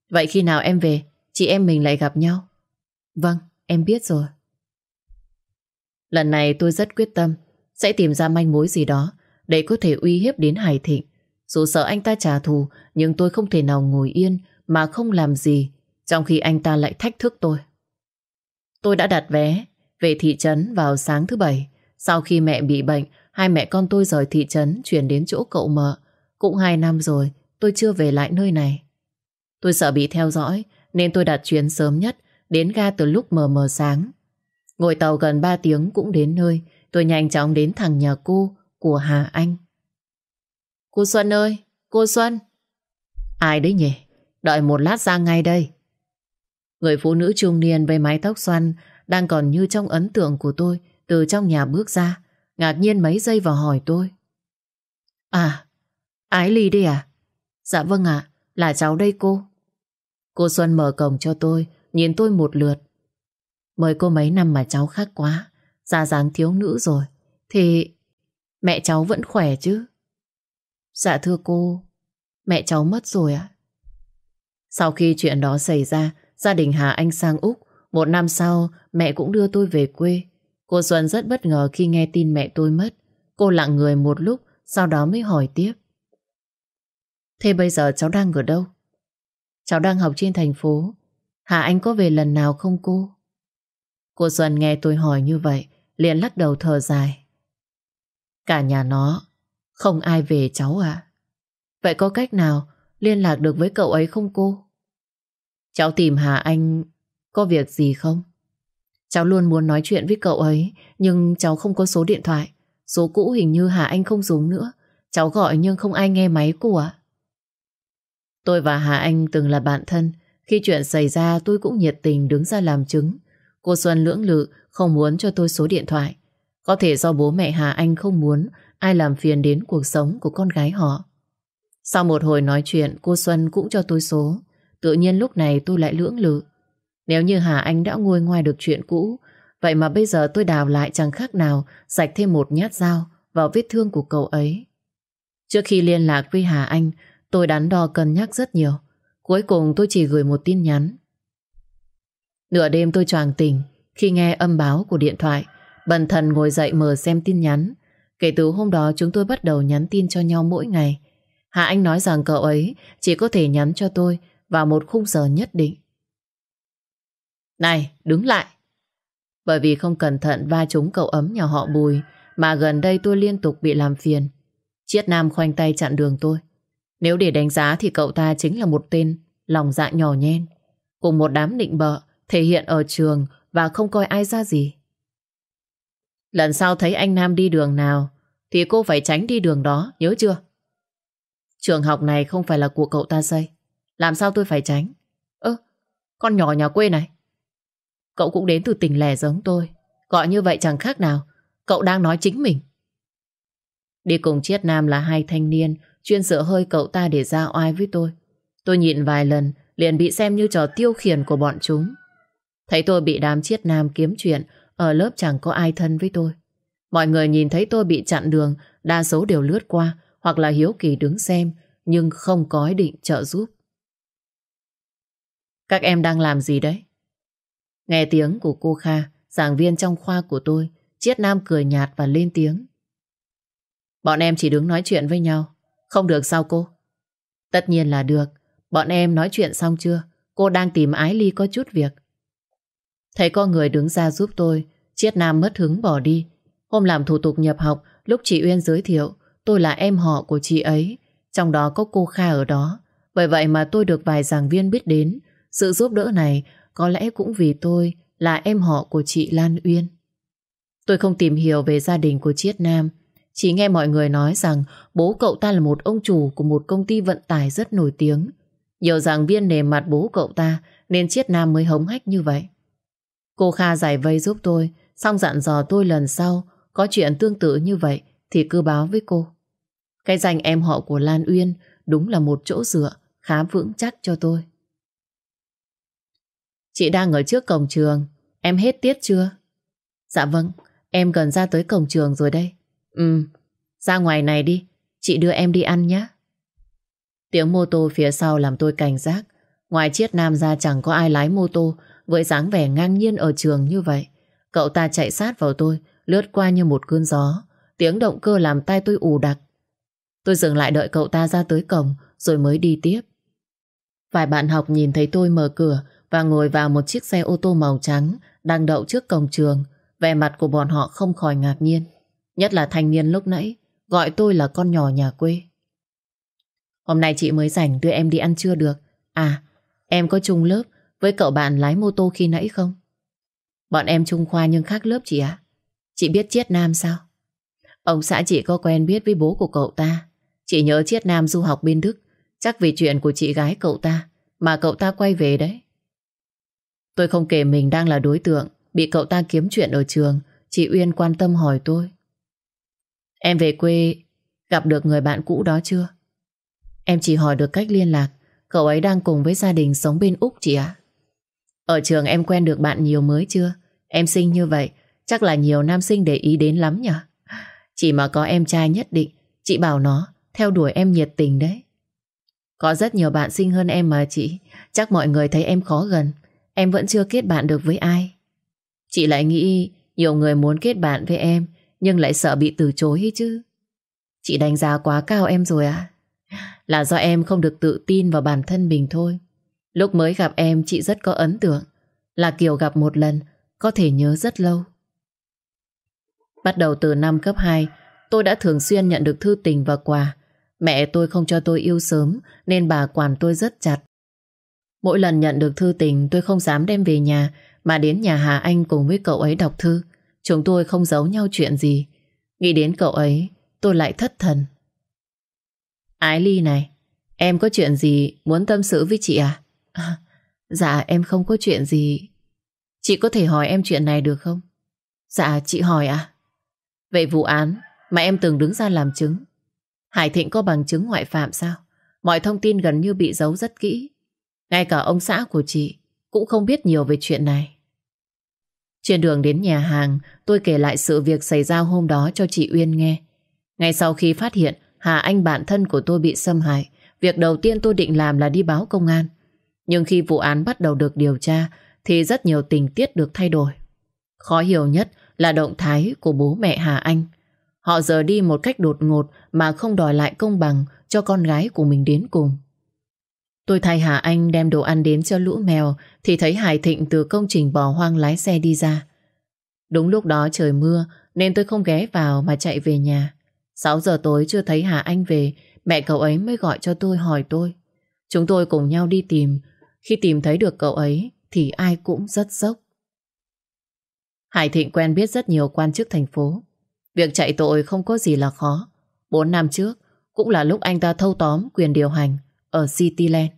Speaker 1: vậy khi nào em về, chị em mình lại gặp nhau. Vâng, em biết rồi. Lần này tôi rất quyết tâm sẽ tìm ra manh mối gì đó để có thể uy hiếp đến Hải Thịnh. Dù sợ anh ta trả thù, nhưng tôi không thể nào ngồi yên mà không làm gì, trong khi anh ta lại thách thức tôi. Tôi đã đặt vé về thị trấn vào sáng thứ bảy. Sau khi mẹ bị bệnh, hai mẹ con tôi rời thị trấn chuyển đến chỗ cậu mợ. Cũng hai năm rồi, tôi chưa về lại nơi này. Tôi sợ bị theo dõi, nên tôi đặt chuyến sớm nhất, đến ga từ lúc mờ mờ sáng. Ngồi tàu gần 3 tiếng cũng đến nơi, tôi nhanh chóng đến thẳng nhà cô của Hà Anh. Cô Xuân ơi, cô Xuân. Ai đấy nhỉ? Đợi một lát ra ngay đây. Người phụ nữ trung niên với mái tóc xoăn đang còn như trong ấn tượng của tôi từ trong nhà bước ra, ngạc nhiên mấy giây và hỏi tôi. À, Ái Ly đây à? Dạ vâng ạ, là cháu đây cô. Cô Xuân mở cổng cho tôi, nhìn tôi một lượt. Mới cô mấy năm mà cháu khác quá, ra dáng thiếu nữ rồi, thì mẹ cháu vẫn khỏe chứ? Dạ thưa cô, mẹ cháu mất rồi ạ. Sau khi chuyện đó xảy ra, gia đình Hà Anh sang Úc. Một năm sau, mẹ cũng đưa tôi về quê. Cô Xuân rất bất ngờ khi nghe tin mẹ tôi mất. Cô lặng người một lúc, sau đó mới hỏi tiếp. Thế bây giờ cháu đang ở đâu? Cháu đang học trên thành phố. Hà Anh có về lần nào không cô? Cô Xuân nghe tôi hỏi như vậy, liền lắc đầu thở dài. Cả nhà nó, không ai về cháu à? Vậy có cách nào liên lạc được với cậu ấy không cô? Cháu tìm Hà Anh có việc gì không? Cháu luôn muốn nói chuyện với cậu ấy nhưng cháu không có số điện thoại. Số cũ hình như Hà Anh không dùng nữa. Cháu gọi nhưng không ai nghe máy của. Tôi và Hà Anh từng là bạn thân. Khi chuyện xảy ra tôi cũng nhiệt tình đứng ra làm chứng. Cô Xuân lưỡng lự không muốn cho tôi số điện thoại. Có thể do bố mẹ Hà Anh không muốn ai làm phiền đến cuộc sống của con gái họ. Sau một hồi nói chuyện, cô Xuân cũng cho tôi số. Tự nhiên lúc này tôi lại lưỡng lự. Nếu như Hà Anh đã nguôi ngoai được chuyện cũ, vậy mà bây giờ tôi đào lại chẳng khác nào sạch thêm một nhát dao vào vết thương của cậu ấy. Trước khi liên lạc với Hà Anh, tôi đắn đo cân nhắc rất nhiều. Cuối cùng tôi chỉ gửi một tin nhắn. Nửa đêm tôi choàng tỉnh khi nghe âm báo của điện thoại. Bần thần ngồi dậy mở xem tin nhắn. Kể từ hôm đó chúng tôi bắt đầu nhắn tin cho nhau mỗi ngày. Hà Anh nói rằng cậu ấy chỉ có thể nhắn cho tôi vào một khung giờ nhất định. Này, đứng lại! Bởi vì không cẩn thận va trúng cậu ấm nhà họ Bùi mà gần đây tôi liên tục bị làm phiền. Chiết Nam khoanh tay chặn đường tôi. Nếu để đánh giá thì cậu ta chính là một tên lòng dạ nhỏ nhen. Cùng một đám định bợ thể hiện ở trường và không coi ai ra gì. Lần sau thấy anh Nam đi đường nào thì cô phải tránh đi đường đó, nhớ chưa? Trường học này không phải là của cậu ta xây. Làm sao tôi phải tránh? Ơ, con nhỏ nhà quê này. Cậu cũng đến từ tỉnh lẻ giống tôi. Gọi như vậy chẳng khác nào. Cậu đang nói chính mình. Đi cùng Chiết Nam là hai thanh niên chuyên sợ hơi cậu ta để ra oai với tôi. Tôi nhịn vài lần, liền bị xem như trò tiêu khiển của bọn chúng. Thấy tôi bị đám chiết nam kiếm chuyện, ở lớp chẳng có ai thân với tôi. Mọi người nhìn thấy tôi bị chặn đường, đa số đều lướt qua, hoặc là hiếu kỳ đứng xem, nhưng không có ý định trợ giúp. Các em đang làm gì đấy? Nghe tiếng của cô Kha, giảng viên trong khoa của tôi, Chiết Nam cười nhạt và lên tiếng. Bọn em chỉ đứng nói chuyện với nhau, không được sao cô? Tất nhiên là được, bọn em nói chuyện xong chưa? Cô đang tìm Ái Ly có chút việc. Thấy có người đứng ra giúp tôi, Chiết Nam mất hứng bỏ đi. Hôm làm thủ tục nhập học, lúc chị Uyên giới thiệu, tôi là em họ của chị ấy, trong đó có cô Kha ở đó. Bởi vậy mà tôi được vài giảng viên biết đến. Sự giúp đỡ này có lẽ cũng vì tôi là em họ của chị Lan Uyên. Tôi không tìm hiểu về gia đình của Chiết Nam, chỉ nghe mọi người nói rằng bố cậu ta là một ông chủ của một công ty vận tải rất nổi tiếng. Nhiều giảng viên nề mặt bố cậu ta nên Chiết Nam mới hống hách như vậy. Cô Kha giải vây giúp tôi, xong dặn dò tôi lần sau có chuyện tương tự như vậy thì cứ báo với cô. Cái danh em họ của Lan Uyên đúng là một chỗ dựa khá vững chắc cho tôi. Chị đang ở trước cổng trường, em hết tiết chưa? Dạ vâng, em gần ra tới cổng trường rồi đây. Ừ, ra ngoài này đi, chị đưa em đi ăn nhé. Tiếng mô tô phía sau làm tôi cảnh giác. Ngoài chiết nam ra chẳng có ai lái mô tô với dáng vẻ ngang nhiên ở trường như vậy. Cậu ta chạy sát vào tôi, lướt qua như một cơn gió. Tiếng động cơ làm tay tôi ù đặc. Tôi dừng lại đợi cậu ta ra tới cổng rồi mới đi tiếp. Vài bạn học nhìn thấy tôi mở cửa và ngồi vào một chiếc xe ô tô màu trắng đang đậu trước cổng trường. Vẻ mặt của bọn họ không khỏi ngạc nhiên. Nhất là thanh niên lúc nãy gọi tôi là con nhỏ nhà quê. Hôm nay chị mới rảnh đưa em đi ăn trưa được. À, em có chung lớp với cậu bạn lái mô tô khi nãy không? Bọn em trung khoa nhưng khác lớp chị ạ. Chị biết Chiết Nam sao? Ông xã chị có quen biết với bố của cậu ta. Chị nhớ Chiết Nam du học bên Đức. Chắc vì chuyện của chị gái cậu ta mà cậu ta quay về đấy. Tôi không kể mình đang là đối tượng, bị cậu ta kiếm chuyện ở trường. Chị Uyên quan tâm hỏi tôi. Em về quê, gặp được người bạn cũ đó chưa? Em chỉ hỏi được cách liên lạc. Cậu ấy đang cùng với gia đình sống bên Úc chị ạ. Ở trường em quen được bạn nhiều mới chưa? Em xinh như vậy, chắc là nhiều nam sinh để ý đến lắm nhỉ? Chỉ mà có em trai nhất định, chị bảo nó theo đuổi em nhiệt tình đấy. Có rất nhiều bạn xinh hơn em mà chị, chắc mọi người thấy em khó gần. Em vẫn chưa kết bạn được với ai. Chị lại nghĩ nhiều người muốn kết bạn với em, nhưng lại sợ bị từ chối ấy chứ. Chị đánh giá quá cao em rồi à? Là do em không được tự tin vào bản thân mình thôi. Lúc mới gặp em chị rất có ấn tượng. Là kiểu gặp một lần, có thể nhớ rất lâu. Bắt đầu từ năm cấp 2, tôi đã thường xuyên nhận được thư tình và quà. Mẹ tôi không cho tôi yêu sớm, nên bà quản tôi rất chặt. Mỗi lần nhận được thư tình tôi không dám đem về nhà, mà đến nhà Hà Anh cùng với cậu ấy đọc thư. Chúng tôi không giấu nhau chuyện gì. Nghĩ đến cậu ấy, tôi lại thất thần. Ái Ly này, em có chuyện gì muốn tâm sự với chị à? À? Dạ em không có chuyện gì. Chị có thể hỏi em chuyện này được không? Dạ chị hỏi à? vậy vụ án mà em từng đứng ra làm chứng, Hải Thịnh có bằng chứng ngoại phạm sao? Mọi thông tin gần như bị giấu rất kỹ. Ngay cả ông xã của chị cũng không biết nhiều về chuyện này. Trên đường đến nhà hàng, tôi kể lại sự việc xảy ra hôm đó cho chị Uyên nghe. Ngay sau khi phát hiện Hà Anh bạn thân của tôi bị xâm hại, việc đầu tiên tôi định làm là đi báo công an. Nhưng khi vụ án bắt đầu được điều tra, thì rất nhiều tình tiết được thay đổi. Khó hiểu nhất là động thái của bố mẹ Hà Anh. Họ giờ đi một cách đột ngột mà không đòi lại công bằng cho con gái của mình đến cùng. Tôi thay Hà Anh đem đồ ăn đến cho lũ mèo thì thấy Hải Thịnh từ công trình bỏ hoang lái xe đi ra. Đúng lúc đó trời mưa nên tôi không ghé vào mà chạy về nhà. 6 giờ tối chưa thấy Hà Anh về mẹ cậu ấy mới gọi cho tôi hỏi tôi. Chúng tôi cùng nhau đi tìm. Khi tìm thấy được cậu ấy, thì ai cũng rất sốc. Hải Thịnh quen biết rất nhiều quan chức thành phố. Việc chạy tội không có gì là khó. Bốn năm trước, cũng là lúc anh ta thâu tóm quyền điều hành ở Cityland.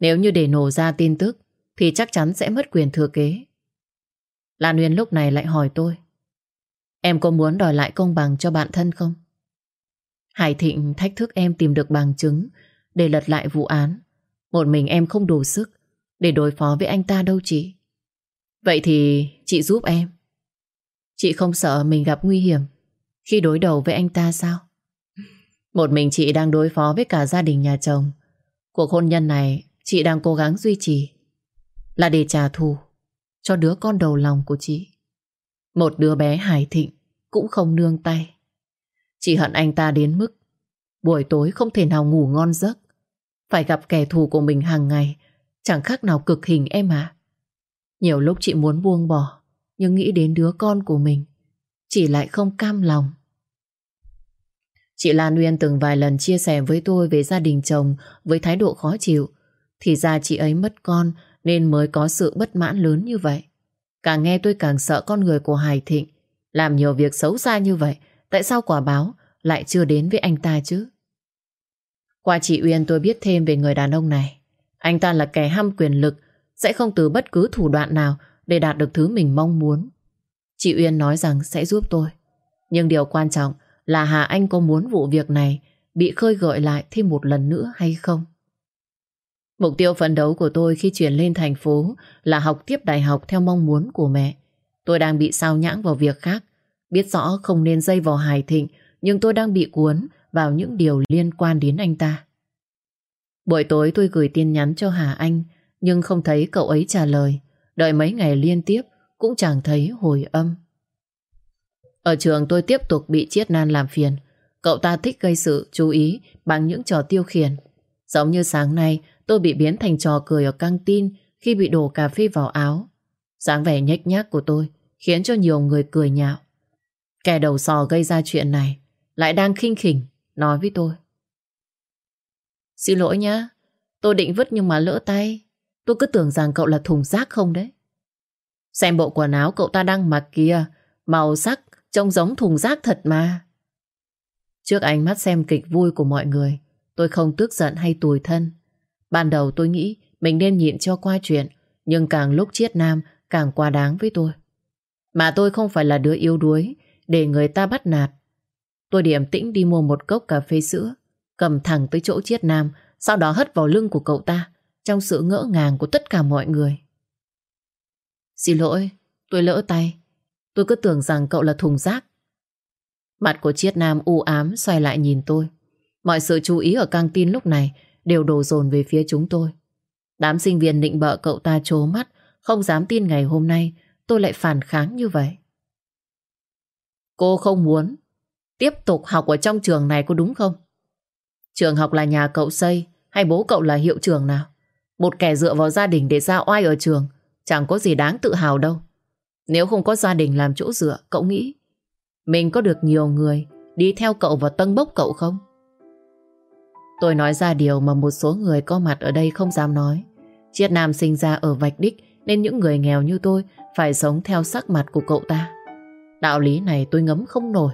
Speaker 1: Nếu như để nổ ra tin tức, thì chắc chắn sẽ mất quyền thừa kế. Lan Nguyên lúc này lại hỏi tôi, Em có muốn đòi lại công bằng cho bạn thân không? Hải Thịnh thách thức em tìm được bằng chứng để lật lại vụ án. Một mình em không đủ sức để đối phó với anh ta đâu chị. Vậy thì chị giúp em. Chị không sợ mình gặp nguy hiểm khi đối đầu với anh ta sao? Một mình chị đang đối phó với cả gia đình nhà chồng. Cuộc hôn nhân này chị đang cố gắng duy trì là để trả thù cho đứa con đầu lòng của chị. Một đứa bé Hải Thịnh cũng không nương tay. Chị hận anh ta đến mức buổi tối không thể nào ngủ ngon giấc. Phải gặp kẻ thù của mình hàng ngày, chẳng khác nào cực hình em à. Nhiều lúc chị muốn buông bỏ, nhưng nghĩ đến đứa con của mình, chị lại không cam lòng. Chị Lan Nguyên từng vài lần chia sẻ với tôi về gia đình chồng với thái độ khó chịu. Thì ra chị ấy mất con nên mới có sự bất mãn lớn như vậy. Càng nghe tôi càng sợ con người của Hải Thịnh, làm nhiều việc xấu xa như vậy. Tại sao quả báo lại chưa đến với anh ta chứ? Qua chị Uyên tôi biết thêm về người đàn ông này. Anh ta là kẻ ham quyền lực, sẽ không từ bất cứ thủ đoạn nào để đạt được thứ mình mong muốn. Chị Uyên nói rằng sẽ giúp tôi. Nhưng điều quan trọng là Hà Anh có muốn vụ việc này bị khơi gợi lại thêm một lần nữa hay không? Mục tiêu phấn đấu của tôi khi chuyển lên thành phố là học tiếp đại học theo mong muốn của mẹ. Tôi đang bị sao nhãng vào việc khác. Biết rõ không nên dây vào hài Thịnh, nhưng tôi đang bị cuốn vào những điều liên quan đến anh ta. Buổi tối tôi gửi tin nhắn cho Hà Anh, nhưng không thấy cậu ấy trả lời. Đợi mấy ngày liên tiếp, cũng chẳng thấy hồi âm. Ở trường tôi tiếp tục bị Chiết Nan làm phiền. Cậu ta thích gây sự chú ý bằng những trò tiêu khiển. Giống như sáng nay tôi bị biến thành trò cười ở căng tin khi bị đổ cà phê vào áo. dáng vẻ nhếch nhác của tôi khiến cho nhiều người cười nhạo. Kẻ đầu sò gây ra chuyện này lại đang khinh khỉnh nói với tôi. Xin lỗi nhá, tôi định vứt nhưng mà lỡ tay. Tôi cứ tưởng rằng cậu là thùng rác không đấy. Xem bộ quần áo cậu ta đang mặc kia, màu sắc trông giống thùng rác thật mà. Trước ánh mắt xem kịch vui của mọi người, tôi không tức giận hay tủi thân. Ban đầu tôi nghĩ mình nên nhịn cho qua chuyện, nhưng càng lúc chiết nam càng quá đáng với tôi. Mà tôi không phải là đứa yếu đuối để người ta bắt nạt. Tôi điểm tĩnh đi mua một cốc cà phê sữa, cầm thẳng tới chỗ chiết nam, sau đó hất vào lưng của cậu ta trong sự ngỡ ngàng của tất cả mọi người. Xin lỗi, tôi lỡ tay. Tôi cứ tưởng rằng cậu là thùng rác. Mặt của Chiết Nam u ám xoay lại nhìn tôi. Mọi sự chú ý ở căng tin lúc này đều đổ dồn về phía chúng tôi. Đám sinh viên định bợ cậu ta trố mắt, không dám tin ngày hôm nay tôi lại phản kháng như vậy. Cô không muốn tiếp tục học ở trong trường này có đúng không? Trường học là nhà cậu xây hay bố cậu là hiệu trưởng nào? Một kẻ dựa vào gia đình để ra oai ở trường Chẳng có gì đáng tự hào đâu. Nếu không có gia đình làm chỗ dựa, cậu nghĩ mình có được nhiều người đi theo cậu và tân bốc cậu không? Tôi nói ra điều mà một số người có mặt ở đây không dám nói. Triết Nam sinh ra ở vạch đích nên những người nghèo như tôi phải sống theo sắc mặt của cậu ta. Đạo lý này tôi ngấm không nổi.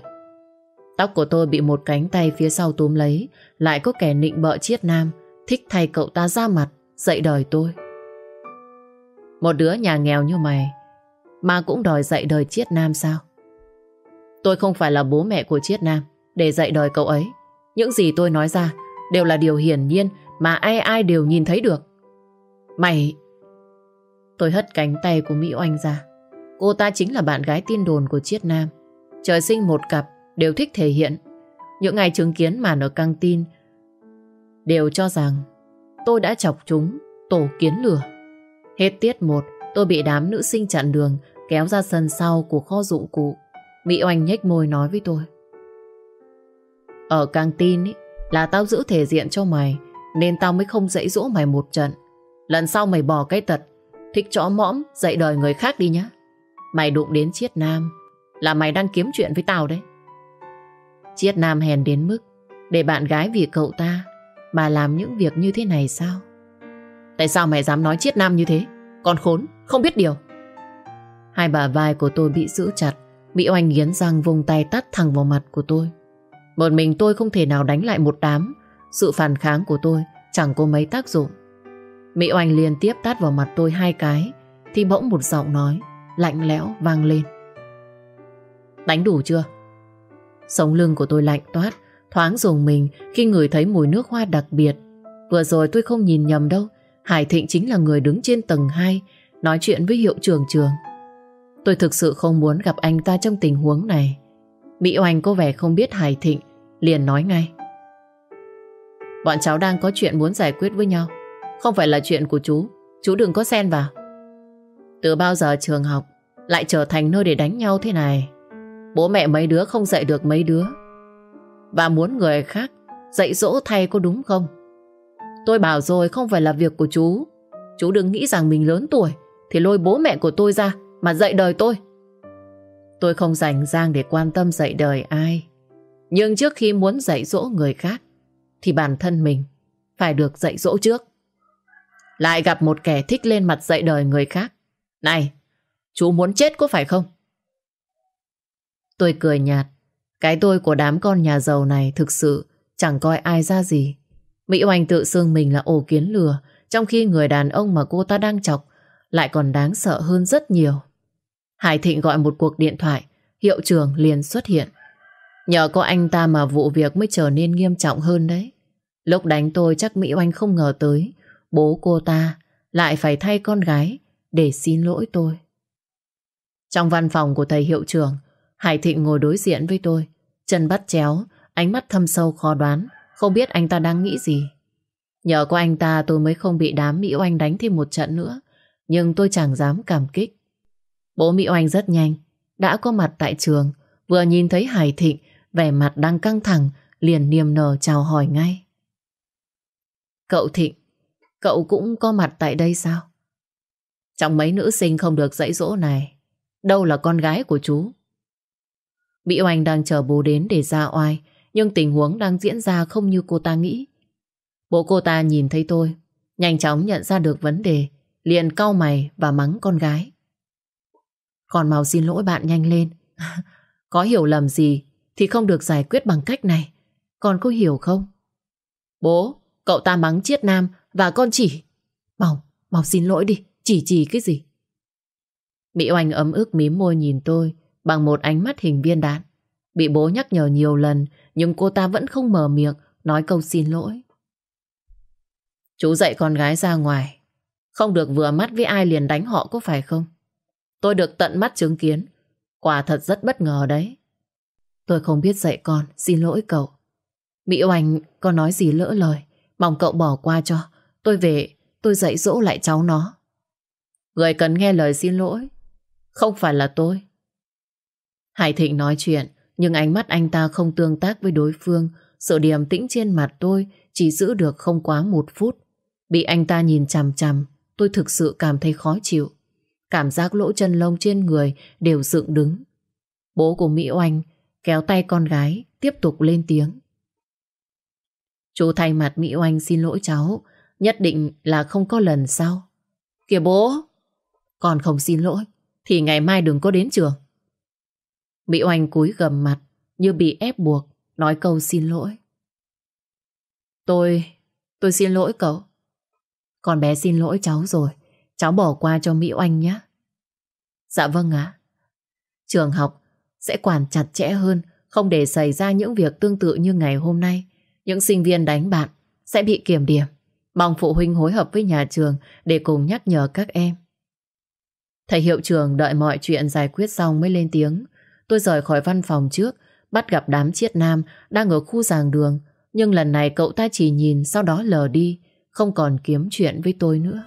Speaker 1: Tóc của tôi bị một cánh tay phía sau túm lấy, lại có kẻ nịnh bợ Chiết Nam, thích thay cậu ta ra mặt, dạy đời tôi. Một đứa nhà nghèo như mày Mà cũng đòi dạy đời Chiết Nam sao? Tôi không phải là bố mẹ của Chiết Nam Để dạy đời cậu ấy. Những gì tôi nói ra Đều là điều hiển nhiên Mà ai ai đều nhìn thấy được. Mày! Tôi hất cánh tay của Mỹ Oanh ra. Cô ta chính là bạn gái tin đồn của Chiết Nam. Trời sinh một cặp Đều thích thể hiện Những ngày chứng kiến màn ở căng tin Đều cho rằng Tôi đã chọc chúng Tổ kiến lửa Hết tiết một, tôi bị đám nữ sinh chặn đường kéo ra sân sau của kho dụng cụ. Mỹ Oanh nhếch môi nói với tôi. Ở căng tin ý, là tao giữ thể diện cho mày nên tao mới không dạy dỗ mày một trận. Lần sau mày bỏ cái tật thích chó mõm dạy đời người khác đi nhá. Mày đụng đến Chiết Nam là mày đang kiếm chuyện với tao đấy. Chiết Nam hèn đến mức để bạn gái vì cậu ta mà làm những việc như thế này sao? Tại sao mày dám nói chiết nam như thế? Con khốn, không biết điều. Hai bà vai của tôi bị giữ chặt Mỹ Oanh nghiến răng vùng tay tắt thẳng vào mặt của tôi. Một mình tôi không thể nào đánh lại một đám Sự phản kháng của tôi Chẳng có mấy tác dụng. Mỹ Oanh liên tiếp tát vào mặt tôi hai cái Thì bỗng một giọng nói Lạnh lẽo vang lên. Đánh đủ chưa? Sống lưng của tôi lạnh toát Thoáng dùng mình khi ngửi thấy mùi nước hoa đặc biệt. Vừa rồi tôi không nhìn nhầm đâu. Hải Thịnh chính là người đứng trên tầng 2 nói chuyện với hiệu trưởng trường. Tôi thực sự không muốn gặp anh ta trong tình huống này. Mỹ Oanh có vẻ không biết Hải Thịnh, liền nói ngay. Bọn cháu đang có chuyện muốn giải quyết với nhau. Không phải là chuyện của chú, chú đừng có xen vào. Từ bao giờ trường học lại trở thành nơi để đánh nhau thế này? Bố mẹ mấy đứa không dạy được mấy đứa. Và muốn người khác dạy dỗ thay có đúng không? Tôi bảo rồi không phải là việc của chú. Chú đừng nghĩ rằng mình lớn tuổi thì lôi bố mẹ của tôi ra mà dạy đời tôi. Tôi không dành Giang để quan tâm dạy đời ai. Nhưng trước khi muốn dạy dỗ người khác thì bản thân mình phải được dạy dỗ trước. Lại gặp một kẻ thích lên mặt dạy đời người khác. Này, chú muốn chết có phải không? Tôi cười nhạt. Cái tôi của đám con nhà giàu này thực sự chẳng coi ai ra gì. Mỹ Oanh tự xưng mình là ổ kiến lừa, trong khi người đàn ông mà cô ta đang chọc lại còn đáng sợ hơn rất nhiều. Hải Thịnh gọi một cuộc điện thoại, hiệu trưởng liền xuất hiện. Nhờ có anh ta mà vụ việc mới trở nên nghiêm trọng hơn đấy. Lúc đánh tôi chắc Mỹ Oanh không ngờ tới, bố cô ta lại phải thay con gái để xin lỗi tôi. Trong văn phòng của thầy hiệu trưởng, Hải Thịnh ngồi đối diện với tôi, chân bắt chéo, ánh mắt thâm sâu khó đoán, không biết anh ta đang nghĩ gì. Nhờ có anh ta tôi mới không bị đám Mỹ Oanh đánh thêm một trận nữa, nhưng tôi chẳng dám cảm kích. Bố Mỹ Oanh rất nhanh, đã có mặt tại trường, vừa nhìn thấy Hải Thịnh, vẻ mặt đang căng thẳng, liền niềm nở chào hỏi ngay. Cậu Thịnh, cậu cũng có mặt tại đây sao? Trong mấy nữ sinh không được dạy dỗ này, đâu là con gái của chú? Mỹ Oanh đang chờ bố đến để ra oai, nhưng tình huống đang diễn ra không như cô ta nghĩ. Bố cô ta nhìn thấy tôi, nhanh chóng nhận ra được vấn đề, liền cau mày và mắng con gái. Còn mau xin lỗi bạn nhanh lên. có hiểu lầm gì thì không được giải quyết bằng cách này. Con có hiểu không? Bố, cậu ta mắng Chiết Nam và con chỉ. Mau, mau xin lỗi đi, chỉ chỉ cái gì? Mỹ Oanh ấm ức mím môi nhìn tôi bằng một ánh mắt hình viên đạn. Bị bố nhắc nhở nhiều lần nhưng cô ta vẫn không mở miệng nói câu xin lỗi. Chú dạy con gái ra ngoài không được vừa mắt với ai liền đánh họ có phải không? Tôi được tận mắt chứng kiến. Quả thật rất bất ngờ đấy. Tôi không biết dạy con, xin lỗi cậu. Mỹ Oanh có nói gì lỡ lời, mong cậu bỏ qua cho. Tôi về, tôi dạy dỗ lại cháu nó. Người cần nghe lời xin lỗi, không phải là tôi. Hải Thịnh nói chuyện, nhưng ánh mắt anh ta không tương tác với đối phương. Sự điềm tĩnh trên mặt tôi chỉ giữ được không quá một phút. Bị anh ta nhìn chằm chằm, tôi thực sự cảm thấy khó chịu. Cảm giác lỗ chân lông trên người đều dựng đứng. Bố của Mỹ Oanh kéo tay con gái tiếp tục lên tiếng. Chú thay mặt Mỹ Oanh xin lỗi cháu, nhất định là không có lần sau. Kìa bố, còn không xin lỗi, thì ngày mai đừng có đến trường. Mỹ Oanh cúi gầm mặt như bị ép buộc, nói câu xin lỗi. Tôi, tôi xin lỗi cậu. Con bé xin lỗi cháu rồi. Cháu bỏ qua cho Mỹ Oanh nhé. Dạ vâng ạ. Trường học sẽ quản chặt chẽ hơn, không để xảy ra những việc tương tự như ngày hôm nay. Những sinh viên đánh bạn sẽ bị kiểm điểm. Mong phụ huynh hối hợp với nhà trường để cùng nhắc nhở các em. Thầy hiệu trưởng đợi mọi chuyện giải quyết xong mới lên tiếng. Tôi rời khỏi văn phòng trước, bắt gặp đám triết nam đang ở khu giảng đường. Nhưng lần này cậu ta chỉ nhìn sau đó lờ đi, không còn kiếm chuyện với tôi nữa.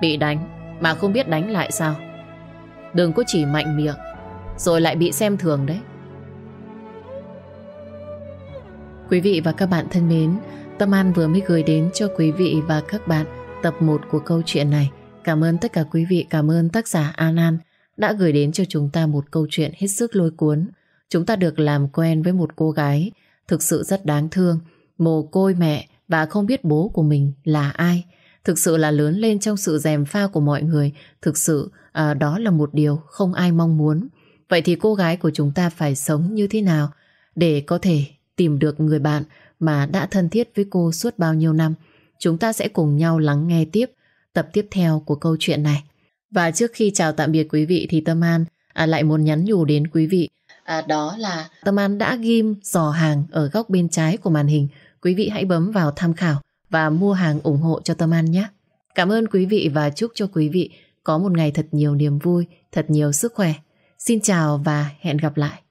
Speaker 1: Bị đánh mà không biết đánh lại sao. Đừng có chỉ mạnh miệng, rồi lại bị xem thường đấy. Quý vị và các bạn thân mến, Tâm An vừa mới gửi đến cho quý vị và các bạn tập 1 của câu chuyện này. Cảm ơn tất cả quý vị, cảm ơn tác giả An An đã gửi đến cho chúng ta một câu chuyện hết sức lôi cuốn. Chúng ta được làm quen với một cô gái thực sự rất đáng thương mồ côi mẹ và không biết bố của mình là ai. Thực sự là lớn lên trong sự dèm pha của mọi người. Thực sự à, đó là một điều không ai mong muốn. Vậy thì cô gái của chúng ta phải sống như thế nào để có thể tìm được người bạn mà đã thân thiết với cô suốt bao nhiêu năm? Chúng ta sẽ cùng nhau lắng nghe tiếp tập tiếp theo của câu chuyện này. Và trước khi chào tạm biệt quý vị thì Tâm An à, lại muốn nhắn nhủ đến quý vị à, đó là Tâm An đã ghim giò hàng ở góc bên trái của màn hình. Quý vị hãy bấm vào tham khảo và mua hàng ủng hộ cho Tâm An nhé. Cảm ơn quý vị và chúc cho quý vị có một ngày thật nhiều niềm vui, thật nhiều sức khỏe. Xin chào và hẹn gặp lại.